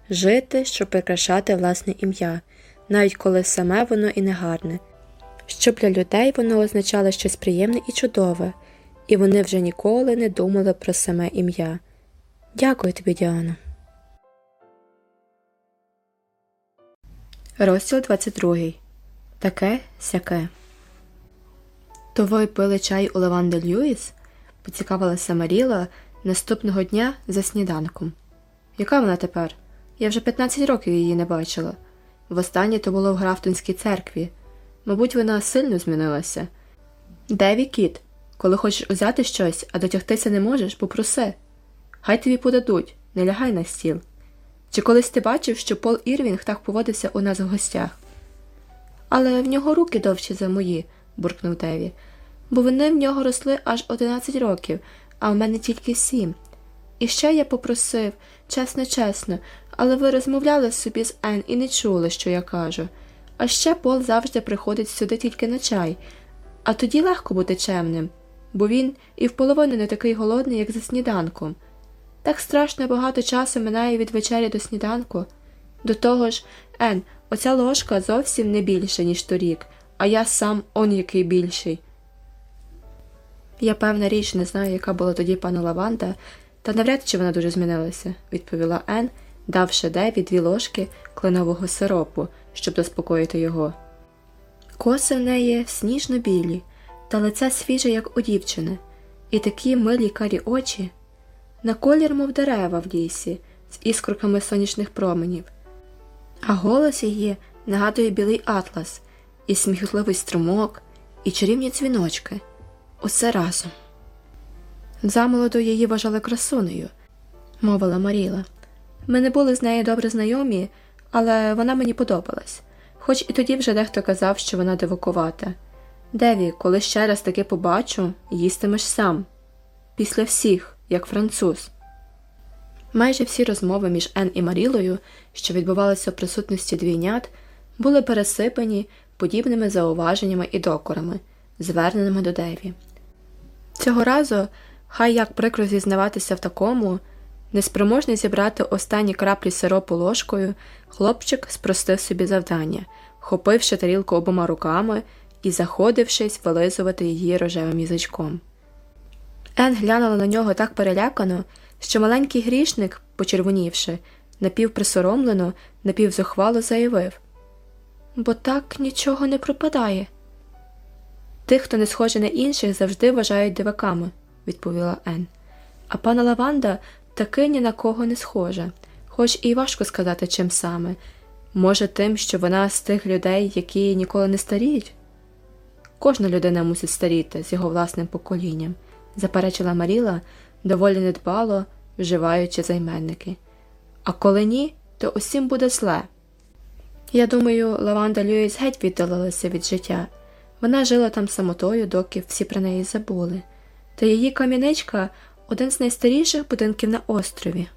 Жити, щоб прикрашати власне ім'я, навіть коли саме воно і негарне, щоб для людей воно означало щось приємне і чудове, і вони вже ніколи не думали про саме ім'я. Дякую тобі, Діано. Розділ 22. Таке сяке. То ви пили чай у Лаванди Льюіс? поцікавилася Маріла наступного дня за сніданком. Яка вона тепер? Я вже 15 років її не бачила. Востаннє то було в Графтонській церкві. Мабуть, вона сильно змінилася. Деві кіт, коли хочеш узяти щось, а дотягтися не можеш, попроси. Хай тобі подадуть, не лягай на стіл. Чи колись ти бачив, що Пол Ірвінг так поводився у нас в гостях? Але в нього руки довші за мої, буркнув Деві, бо вони в нього росли аж 11 років, а в мене тільки сім. І ще я попросив, чесно, чесно, але ви розмовляли собі з Ен і не чули, що я кажу. А ще Пол завжди приходить сюди тільки на чай, а тоді легко бути чемним, бо він і вполовину не такий голодний, як за сніданком. Так страшно багато часу минає від вечері до сніданку. До того ж, Ен, оця ложка зовсім не більша, ніж торік, а я сам он який більший. Я певна річ не знаю, яка була тоді пана Лаванда, та навряд чи вона дуже змінилася, відповіла Ен, давши Деві дві ложки кленового сиропу, щоб заспокоїти його. Коси в неї сніжно білі, та лице свіже, як у дівчини, і такі милі карі очі, на колір, мов дерева в лісі, з іскорками сонячних променів, а голос її нагадує білий атлас, і сміхливий струмок, і чарівні дзвіночки. Усе разом. Замолоду її вважали красунею, мовила Маріла. Ми не були з нею добре знайомі, але вона мені подобалась, хоч і тоді вже дехто казав, що вона дивакувата. Деві, коли ще раз таки побачу, їстимеш сам, після всіх, як француз. Майже всі розмови між Ен і Марілою, що відбувалися в присутності двійнят, були пересипані подібними зауваженнями і докорами, зверненими до Деві. Цього разу, хай як прикро зізнаватися в такому, неспроможний зібрати останні краплі сиропу ложкою, хлопчик спростив собі завдання, хопивши тарілку обома руками і заходившись вилизувати її рожевим язичком. Ен глянула на нього так перелякано, що маленький грішник, почервонівши, напівприсоромлено, напівзухвало заявив бо так нічого не пропадає. Тих, хто не схожий на інших, завжди вважають диваками, відповіла Ен. А пана Лаванда таки ні на кого не схожа, хоч і важко сказати, чим саме. Може, тим, що вона з тих людей, які ніколи не старіють? Кожна людина мусить старіти з його власним поколінням, заперечила Маріла, доволі недбало, вживаючи займенники. А коли ні, то усім буде зле. Я думаю, Лаванда Льюіс геть віддалилася від життя. Вона жила там самотою, доки всі про неї забули, та її кам'яничка один з найстаріших будинків на острові.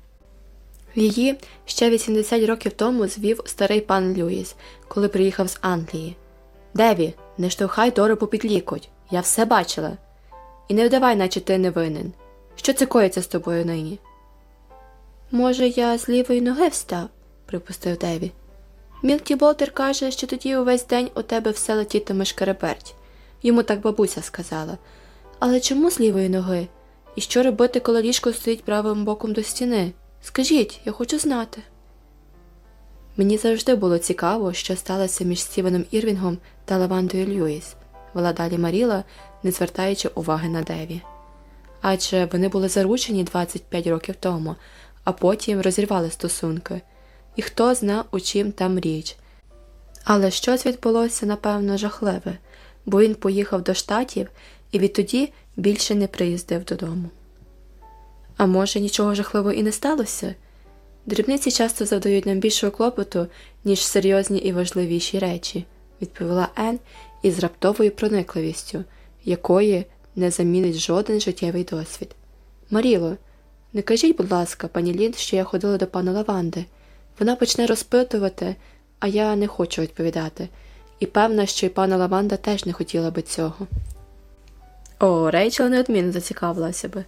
Її ще 80 років тому звів старий пан Люїс, коли приїхав з Англії. Деві, не штовхай Дору попід лікоть, я все бачила. І не вдавай, наче ти не винен. Що це коїться з тобою нині? Може, я з лівої ноги встав, припустив Деві. Мілкі Болтер каже, що тоді увесь день у тебе все летітиме шкереберть. Йому так бабуся сказала. Але чому з лівої ноги? І що робити, коли ліжко стоїть правим боком до стіни? Скажіть, я хочу знати. Мені завжди було цікаво, що сталося між Стівеном Ірвінгом та Лавандою Льюіс, вела далі Маріла, не звертаючи уваги на Деві. Адже вони були заручені 25 років тому, а потім розірвали стосунки, і хто зна, у чим там річ. Але щось відбулося, напевно, жахливе, бо він поїхав до штатів і відтоді більше не приїздив додому. А може, нічого жахливого і не сталося? Дрібниці часто завдають нам більшого клопоту, ніж серйозні і важливіші речі, відповіла Ен із раптовою проникливістю, якої не замінить жоден життєвий досвід. Маріло, не кажіть, будь ласка, пані Лінд, що я ходила до пана Лаванди. Вона почне розпитувати, а я не хочу відповідати, і певна, що й пана Лаванда теж не хотіла би цього. О, Рейчел неодмінно зацікавилася би,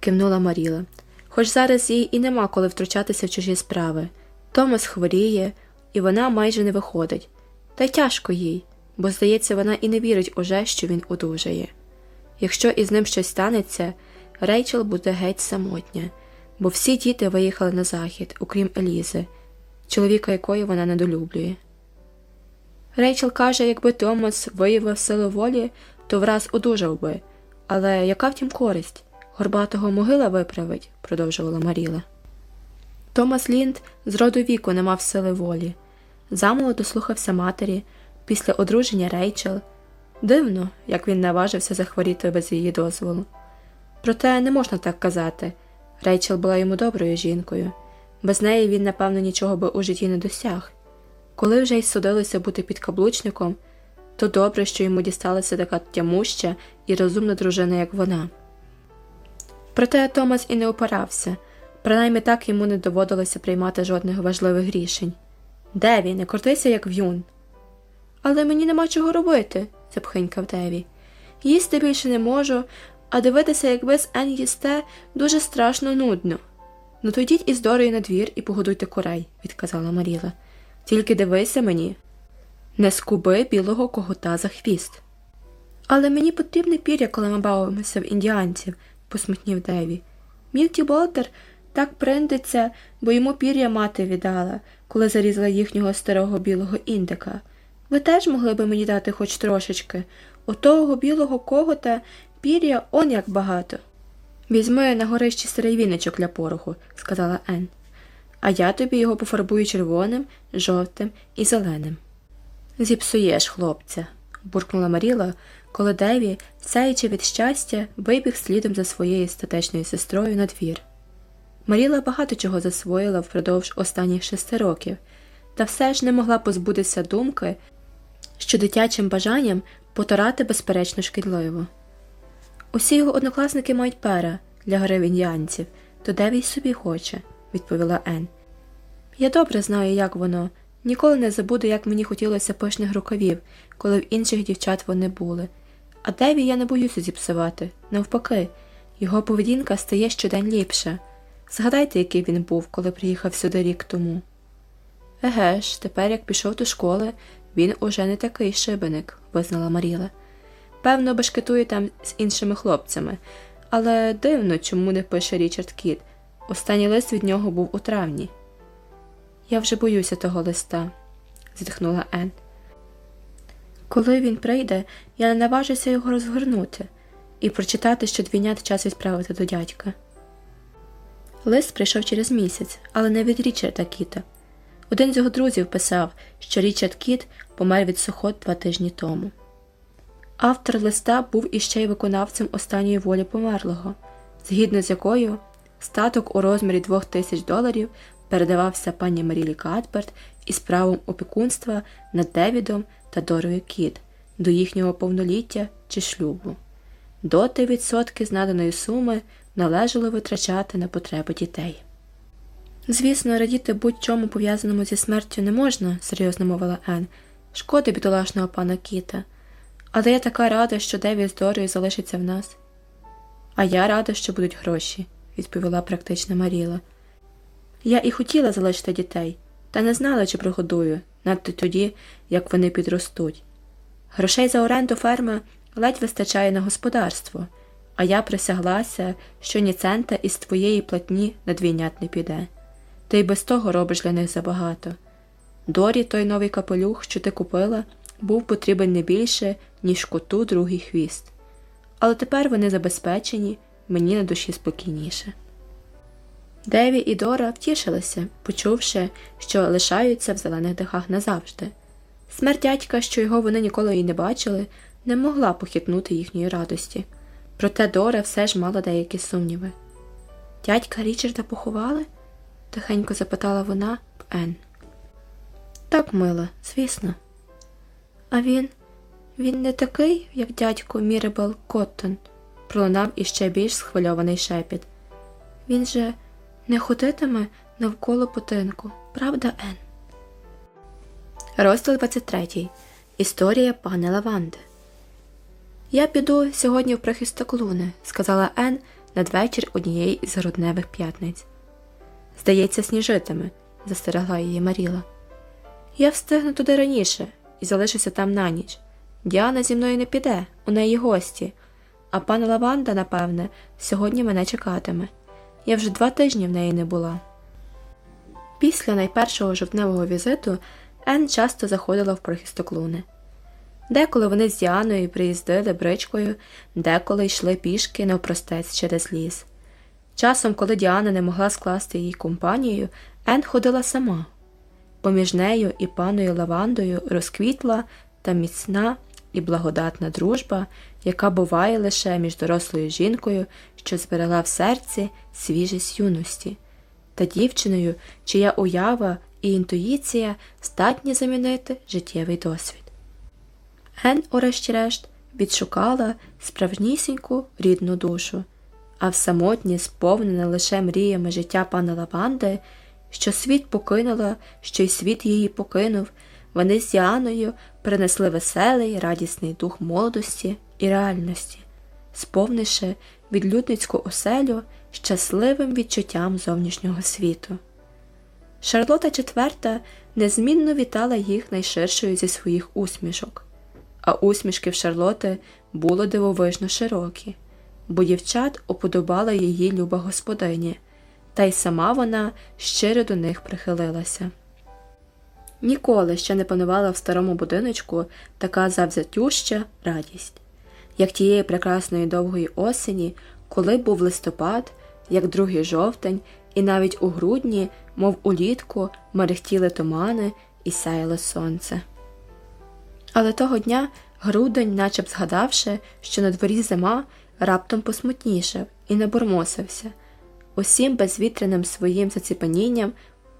кивнула Маріла. Хоч зараз їй і нема коли втручатися в чужі справи. Томас хворіє, і вона майже не виходить. Та й тяжко їй, бо, здається, вона і не вірить уже, що він одужає. Якщо із ним щось станеться, Рейчел буде геть самотня, бо всі діти виїхали на захід, окрім Елізи, чоловіка якої вона недолюблює. Рейчел каже, якби Томас виявив силу волі, то враз одужав би, але яка втім користь? Горбатого могила виправить, продовжувала Маріла. Томас Лінд з роду віку не мав сили волі. Замолоду слухався матері, після одруження Рейчел. Дивно, як він наважився захворіти без її дозволу. Проте не можна так казати. Рейчел була йому доброю жінкою, без неї він, напевно, нічого би у житті не досяг. Коли вже й судилося бути підкаблучником, то добре, що йому дісталася така тямуща і розумна дружина, як вона. Проте Томас і не опирався, принаймні так йому не доводилося приймати жодних важливих рішень. Деві, не крутися, як в'юн. Але мені нема чого робити, запхинькав Деві. Їсти більше не можу, а дивитися, як ви з Ен їсте, дуже страшно нудно. Ну то йдіть із Дорою на двір і погодуйте курей, відказала Маріла. Тільки дивися мені. Не скуби білого когота за хвіст. Але мені потрібне пір'я, коли ми бавимося в індіанців, посмутнів Деві. Мілті Болтер так приндиться, бо йому пір'я мати віддала, коли зарізала їхнього старого білого індика. Ви теж могли би мені дати хоч трошечки. У того білого когота пір'я он як багато. Візьми на горищі старий віничок для пороху, сказала Ен. А я тобі його пофарбую червоним, жовтим і зеленим. Зіпсуєш, хлопця, буркнула Маріла, коли Деві, сяючи від щастя, вибіг слідом за своєю статечною сестрою на двір. Маріла багато чого засвоїла впродовж останніх шести років, та все ж не могла позбутися думки, що дитячим бажанням потурати безперечно шкідливо. Усі його однокласники мають пера для гри в індіанців, то Деві собі хоче, відповіла Ен. Я добре знаю, як воно. Ніколи не забуду, як мені хотілося пишних рукавів, коли в інших дівчат вони були. А Деві я не боюся зіпсувати. Навпаки, його поведінка стає щодень ліпша. Згадайте, який він був, коли приїхав сюди рік тому. Еге ж, тепер як пішов до школи, він уже не такий шибеник, визнала Маріла. Певно, башкетує там з іншими хлопцями, але дивно, чому не пише Річард Кіт. Останній лист від нього був у травні. Я вже боюся того листа, зітхнула Ен. Коли він прийде, я не наважуся його розгорнути і прочитати, що двійнят час відправити до дядька. Лист прийшов через місяць, але не від Річарда Кіта. Один з його друзів писав, що Річард Кіт помер від сухот два тижні тому. Автор листа був іще й виконавцем останньої волі померлого, згідно з якою статок у розмірі двох тисяч доларів передавався пані Марілі Катберт із правом опікунства над Девідом та Дорою Кіт до їхнього повноліття чи шлюбу. Доти відсотки з наданої суми належало витрачати на потреби дітей. Звісно, радіти будь-чому пов'язаному зі смертю не можна, серйозно мовила Ен. Шкода бідолашного пана Кіта. Але я така рада, що Деві з Дорою залишиться в нас. А я рада, що будуть гроші, відповіла практична Маріла. Я і хотіла залишити дітей, та не знала, чи прогодую, надто тоді, як вони підростуть. Грошей за оренду ферми ледь вистачає на господарство, а я присяглася, що ні цента із твоєї платні на двійнят не піде. Ти й без того робиш для них забагато. Дорі той новий капелюх, що ти купила, був потрібен не більше, ніж коту другий хвіст. але тепер вони забезпечені, мені на душі спокійніше. Деві і Дора втішилися, почувши, що лишаються в зелених дахах назавжди. Смерть дядька, що його вони ніколи і не бачили, не могла похитнути їхньої радості. Проте Дора все ж мала деякі сумніви. Дядька Річарда поховали? тихенько запитала вона в Ен. Так, мила, звісно. А він, він не такий, як дядько Міребел Коттон, пролунав іще більш схвильований шепіт. Він же не ходитиме навколо потинку, правда, Ен? Розділ 23. Історія пана Лаванди. Я піду сьогодні в прихисток луни, сказала Ен надвечір однієї із грудневих п'ятниць. Здається, сніжитиме, застерегла її Маріла. Я встигну туди раніше і залишуся там на ніч. Діана зі мною не піде, у неї гості, а пан Лаванда, напевне, сьогодні мене чекатиме. Я вже два тижні в неї не була. Після найпершого жовтневого візиту Ен часто заходила в прихисток луни. Деколи вони з Діаною приїздили бричкою, деколи йшли пішки навпростець через ліс. Часом, коли Діана не могла скласти їй компанію, Ен ходила сама. Поміж нею і паною Лавандою розквітла та міцна і благодатна дружба, яка буває лише між дорослою жінкою, що зберегла в серці свіжість юності, та дівчиною, чия уява і інтуїція здатні замінити життєвий досвід. Ген, урешті-решт, відшукала справжнісіньку рідну душу, а в самотні, сповнене лише мріями життя пана Лаванди, що світ покинула, що й світ її покинув, вони з Діаною принесли веселий, радісний дух молодості і реальності, сповнивши відлюдницьку оселю щасливим відчуттям зовнішнього світу. Шарлота IV незмінно вітала їх найширшою зі своїх усмішок а усмішки в Шарлоти було дивовижно широкі, бо дівчат уподобала її люба господині, та й сама вона щиро до них прихилилася. Ніколи ще не панувала в старому будиночку така завзятюща радість, як тієї прекрасної довгої осені, коли був листопад, як другий жовтень, і навіть у грудні, мов улітку, мерехтіли тумани і сяяло сонце. Але того дня грудень, наче б згадавши, що на дворі зима, раптом посмутнішав і набурмосився, усім безвітряним своїм заціпанінням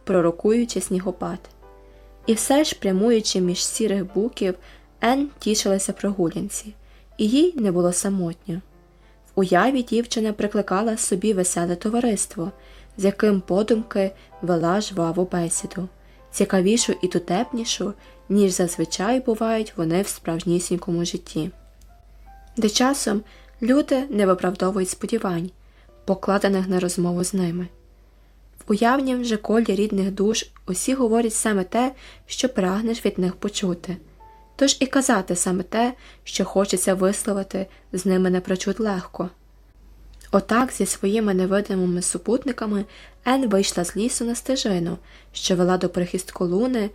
пророкуючи снігопад. І все ж, прямуючи між сірих буків, Ен тішилася прогулянці, і їй не було самотньо. В уяві дівчина прикликала собі веселе товариство, з яким подумки вела жваву бесіду, цікавішу і дотепнішу, ніж зазвичай бувають вони в справжнісінькому житті, де часом люди не виправдовують сподівань, покладених на розмову з ними. В уявнім же колі рідних душ усі говорять саме те, що прагнеш від них почути, тож і казати саме те, що хочеться висловити з ними напрочуд легко. Отак зі своїми невидимими супутниками Ен вийшла з лісу на стежину, що вела до прихистку луни,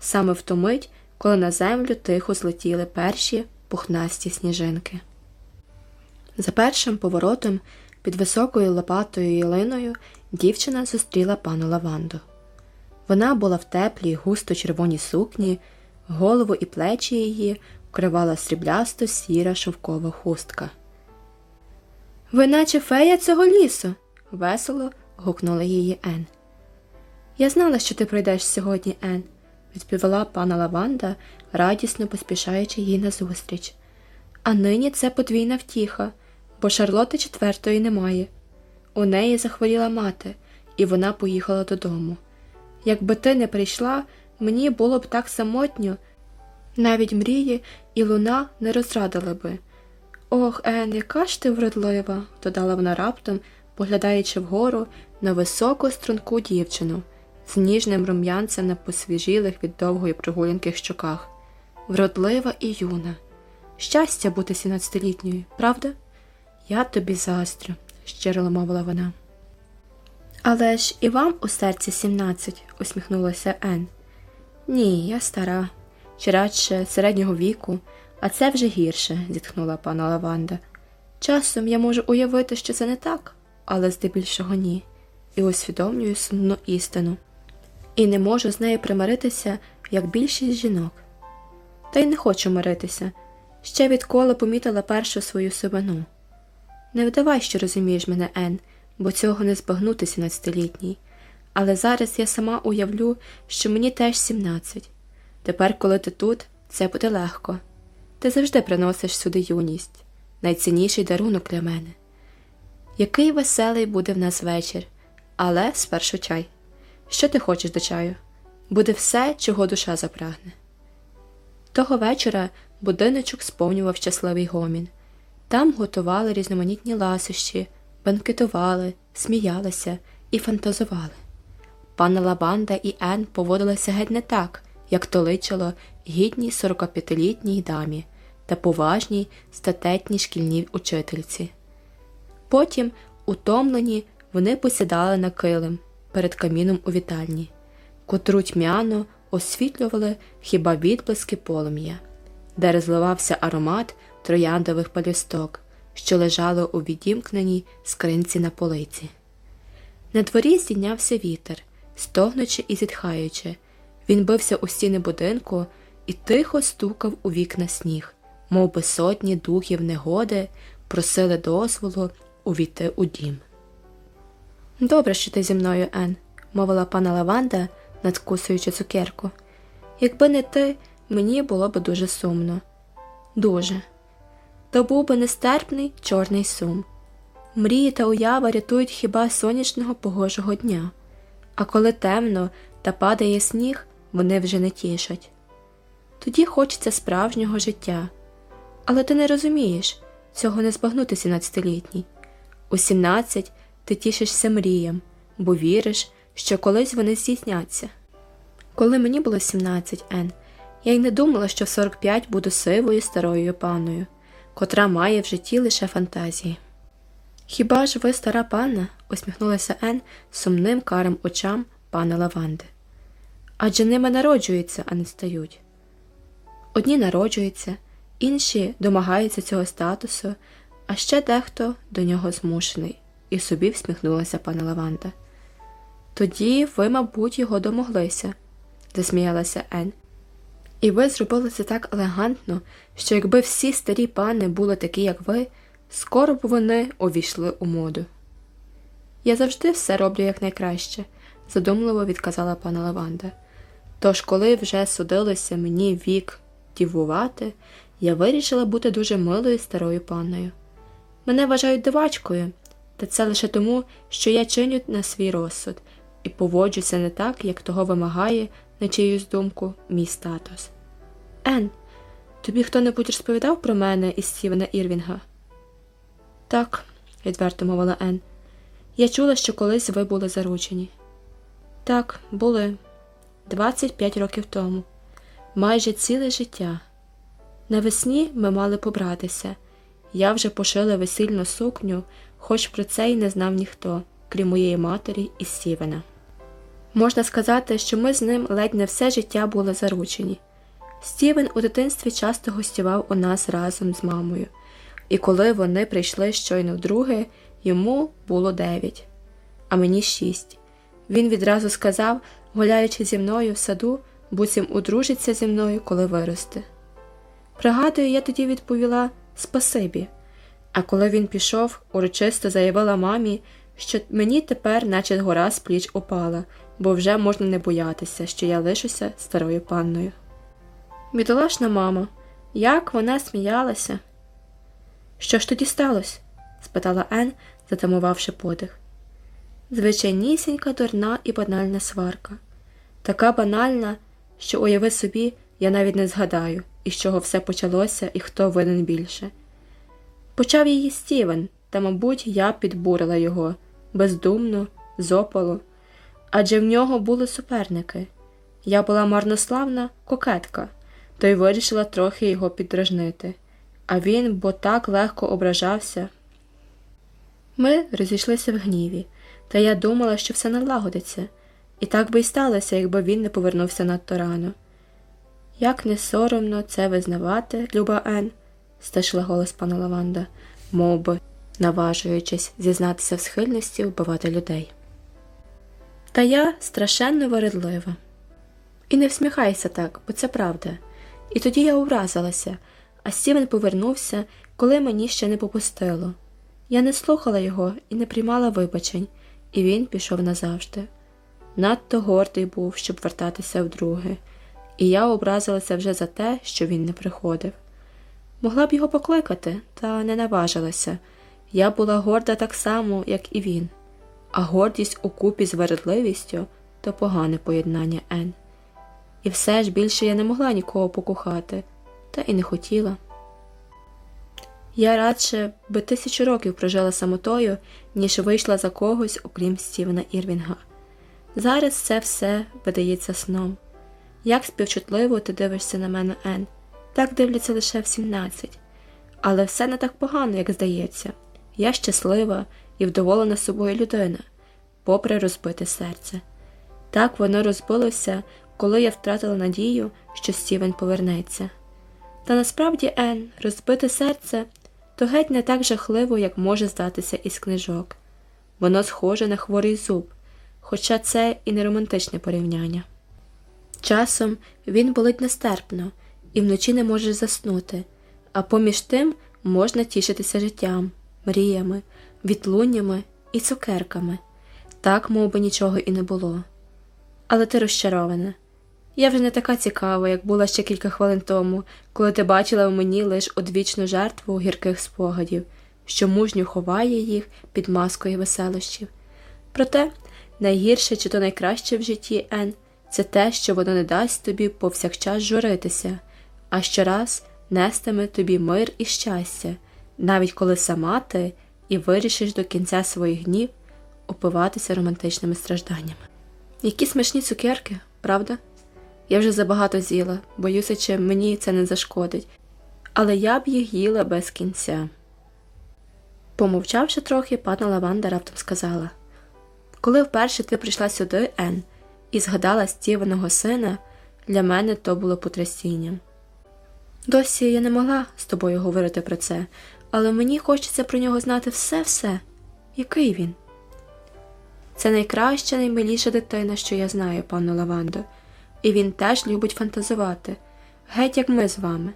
саме в ту мить, коли на землю тихо злетіли перші пухнасті сніжинки. За першим поворотом під високою лопатою ялиною дівчина зустріла пану Лаванду. Вона була в теплій, густо червоній сукні, голову і плечі її вкривала сріблясто сіра шовкова хустка. Ви наче фея цього лісу, весело гукнула її Ен. Я знала, що ти прийдеш сьогодні, Ен відповіла пана Лаванда, радісно поспішаючи їй назустріч. А нині це подвійна втіха, бо Шарлоти четвертої немає. У неї захворіла мати, і вона поїхала додому. Якби ти не прийшла, мені було б так самотньо, навіть мрії і луна не розрадили би. Ох, Ен, яка ж ти вродлива, додала вона раптом, поглядаючи вгору на високу струнку дівчину з ніжним рум'янцем на посвіжілих від довгої прогулянки щоках, вродлива і юна. Щастя бути сінадцятилітньою, правда? Я тобі заздрю, щиро мовила вона. Але ж і вам у серці сімнадцять, усміхнулася Ен. Ні, я стара, чи радше середнього віку, а це вже гірше, зітхнула пана Лаванда. Часом я можу уявити, що це не так, але здебільшого ні, і усвідомлюю сумну істину. І не можу з нею примиритися, як більшість жінок. Та й не хочу миритися, ще відколи помітила першу свою сивину. Не вдавай, що розумієш мене, Ен, бо цього не збагнути 17-літній. Але зараз я сама уявлю, що мені теж 17. Тепер, коли ти тут, це буде легко. Ти завжди приносиш сюди юність, найцінніший дарунок для мене. Який веселий буде в нас вечір, але спершу чай. Що ти хочеш до чаю? Буде все, чого душа запрагне. Того вечора будиночок сповнював щасливий гомін. Там готували різноманітні ласощі, банкетували, сміялися і фантазували. Пана Лабанда і Ен поводилися геть не так, як то личило гідній 45-літній дамі та поважній статетній шкільній учительці. Потім, утомлені, вони посідали на килим перед каміном у вітальні, котру тьмяно освітлювали хіба відблиски полум'я, де розливався аромат трояндових палісток, що лежали у відімкненій скринці на полиці. На дворі здійнявся вітер, стогнучи і зітхаючи. Він бився у стіни будинку і тихо стукав у вікна сніг, мов би сотні духів негоди просили дозволу увійти у дім. Добре, що ти зі мною, Ен, мовила пана Лаванда, надкусуючи цукерку. Якби не ти, мені було б дуже сумно. Дуже. То був би нестерпний чорний сум. Мрії та уява рятують хіба сонячного погожого дня, а коли темно та падає сніг, вони вже не тішать. Тоді хочеться справжнього життя. Але ти не розумієш цього не збагнути 17-літній. У 17 ти тішишся мріям, бо віриш, що колись вони здійсняться. Коли мені було 17 Ен, я й не думала, що в 45 буду сивою старою паною, котра має в житті лише фантазії. Хіба ж ви стара панна? усміхнулася Ен сумним карим очам пана Лаванди. Адже ними народжуються, а не стають. Одні народжуються, інші домагаються цього статусу, а ще дехто до нього змушений, і собі всміхнулася пана Лаванда. Тоді ви, мабуть, його домоглися, засміялася Ен. І ви зробили це так елегантно, що якби всі старі пани були такі, як ви, скоро б вони увійшли у моду. Я завжди все роблю якнайкраще, задумливо відказала пана Лаванда. Тож, коли вже судилося мені вік дівувати, я вирішила бути дуже милою старою панною. Мене вважають дивачкою, та це лише тому, що я чиню на свій розсуд і поводжуся не так, як того вимагає, на чиюсь думку, мій статус. Ен, тобі хто небудь розповідав про мене і Стівена Ірвінга? Так, відверто мовила Ен. Я чула, що колись ви були заручені. Так, були 25 років тому, майже ціле життя. Навесні ми мали побратися. Я вже пошила весільну сукню, хоч про це й не знав ніхто, крім моєї матері і Стівена. Можна сказати, що ми з ним ледь не все життя були заручені. Стівен у дитинстві часто гостював у нас разом з мамою, і коли вони прийшли щойно вдруге, йому було дев'ять, а мені шість. Він відразу сказав, гуляючи зі мною в саду, буцім одружиться зі мною, коли виросте. Пригадую, я тоді відповіла спасибі, а коли він пішов, урочисто заявила мамі, що мені тепер, наче гора з пліч упала, бо вже можна не боятися, що я лишуся старою панною. Бідолашна мама, як вона сміялася. Що ж тоді сталося? спитала Ен, затамувавши подих. Звичайнісінька дурна і банальна сварка, така банальна, що, уяви собі, я навіть не згадаю, із чого все почалося і хто винен більше. Почав її Стівен, та, мабуть, я підбурила його бездумно, з адже в нього були суперники. Я була марнославна кокетка, то й вирішила трохи його піддражнити, а він бо так легко ображався. Ми розійшлися в гніві, та я думала, що все налагодиться, і так би й сталося, якби він не повернувся надто рано. Як не соромно це визнавати, люба Ен, стишила голос пана Лаванда, мов би, наважуючись зізнатися в схильності вбивати людей. Та я страшенно вередлива. І не всміхайся так, бо це правда. І тоді я образилася, а Стівен повернувся, коли мені ще не попустило. Я не слухала його і не приймала вибачень, і він пішов назавжди. Надто гордий був, щоб вертатися вдруге, і я образилася вже за те, що він не приходив. Могла б його покликати, та не наважилася. Я була горда так само, як і він, а гордість у купі з вередливістю то погане поєднання Ен. І все ж більше я не могла нікого покохати, та і не хотіла. Я радше би тисячу років прожила самотою, ніж вийшла за когось, окрім Стівена Ірвінга. Зараз це все видається сном. Як співчутливо ти дивишся на мене, Ен, так дивляться лише в сімнадцять. Але все не так погано, як здається. Я щаслива і вдоволена собою людина, попри розбите серце. Так воно розбилося, коли я втратила надію, що Стівен повернеться. Та насправді, Ен, розбите серце то геть не так жахливо, як може здатися із книжок. Воно схоже на хворий зуб, хоча це і не романтичне порівняння. Часом він болить нестерпно, і вночі не можеш заснути, а поміж тим можна тішитися життям, мріями, відлуннями і цукерками, так мов би нічого і не було. Але ти розчарована. Я вже не така цікава, як була ще кілька хвилин тому, коли ти бачила в мені лише одвічну жертву гірких спогадів, що мужньо ховає їх під маскою веселощів. Проте найгірше чи то найкраще в житті Ен це те, що воно не дасть тобі повсякчас журитися, а щораз нестиме тобі мир і щастя, навіть коли сама ти і вирішиш до кінця своїх днів опиватися романтичними стражданнями. Які смачні цукерки, правда? Я вже забагато з'їла, боюся, чи мені це не зашкодить, але я б їх їла без кінця. Помовчавши трохи, пана Лаванда раптом сказала Коли вперше ти прийшла сюди, Ен, і згадала Стівеного сина, для мене то було потрясінням. Досі я не могла з тобою говорити про це, але мені хочеться про нього знати все-все. Який він? Це найкраща, наймиліша дитина, що я знаю, пану Лавандо і він теж любить фантазувати, геть як ми з вами.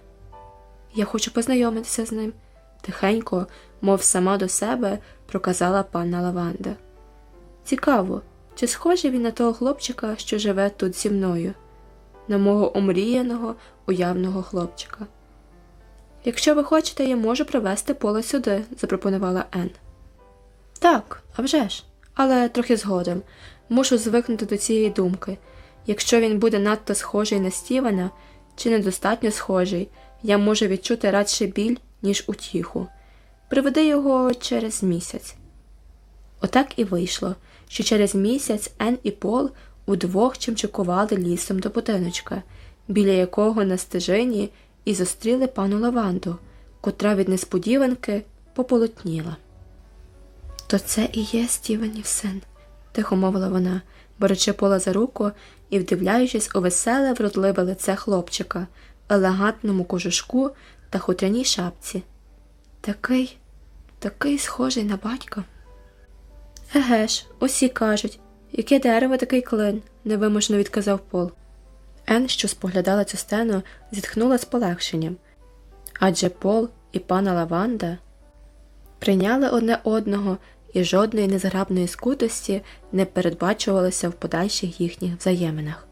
Я хочу познайомитися з ним, тихенько, мов сама до себе, проказала панна Лаванда. Цікаво, чи схожий він на того хлопчика, що живе тут зі мною, на мого омріяного, уявного хлопчика. Якщо ви хочете, я можу привезти поле сюди, запропонувала Ен. Так, а вже ж, але трохи згодом. Мушу звикнути до цієї думки. Якщо він буде надто схожий на Стівена чи недостатньо схожий, я можу відчути радше біль, ніж утіху. Приведи його через місяць. Отак і вийшло, що через місяць Ен і Пол удвох чимчикували лісом до будиночка, біля якого на стежині і зустріли пану Лаванду, котра від несподіванки пополотніла. То це і є Стівенів син, тихо мовила вона беручи пола за руку і вдивляючись у веселе, вродливе лице хлопчика, елегантному кожушку та хутряній шапці. Такий, такий схожий на батька. Еге ж, усі кажуть, яке дерево такий клин, невимушено відказав Пол. Ен, що споглядала цю сцену, зітхнула з полегшенням. Адже Пол і пана Лаванда прийняли одне одного і жодної незграбної скутості не передбачувалося в подальших їхніх взаєминах.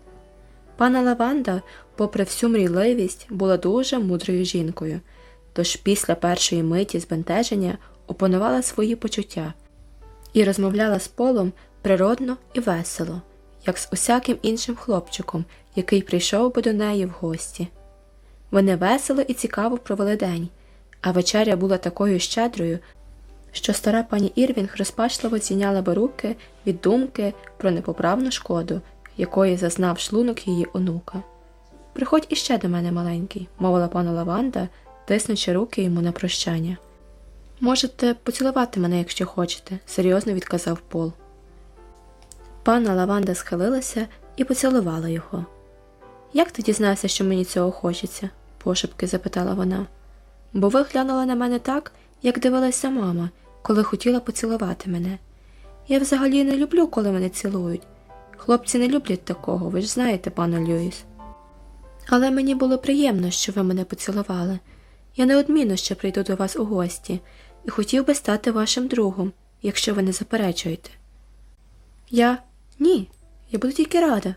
Пана Лаванда, попри всю мрійливість, була дуже мудрою жінкою, тож після першої миті збентеження опанувала свої почуття і розмовляла з полом природно і весело, як з усяким іншим хлопчиком, який прийшов би до неї в гості. Вони весело і цікаво провели день, а вечеря була такою щедрою, що стара пані Ірвінг розпачливо ціняла би руки від думки про непоправну шкоду, якої зазнав шлунок її онука. Приходь іще до мене, маленький, мовила пана Лаванда, тиснучи руки йому на прощання. Можете поцілувати мене, якщо хочете, серйозно відказав Пол. Пана Лаванда схилилася і поцілувала його. Як ти дізнався, що мені цього хочеться? пошепки запитала вона. Бо ви глянула на мене так, як дивилася мама, коли хотіла поцілувати мене. Я взагалі не люблю, коли мене цілують. Хлопці не люблять такого, ви ж знаєте, пане Льюіс. Але мені було приємно, що ви мене поцілували. Я неодмінно ще прийду до вас у гості і хотів би стати вашим другом, якщо ви не заперечуєте. Я ні, я буду тільки рада.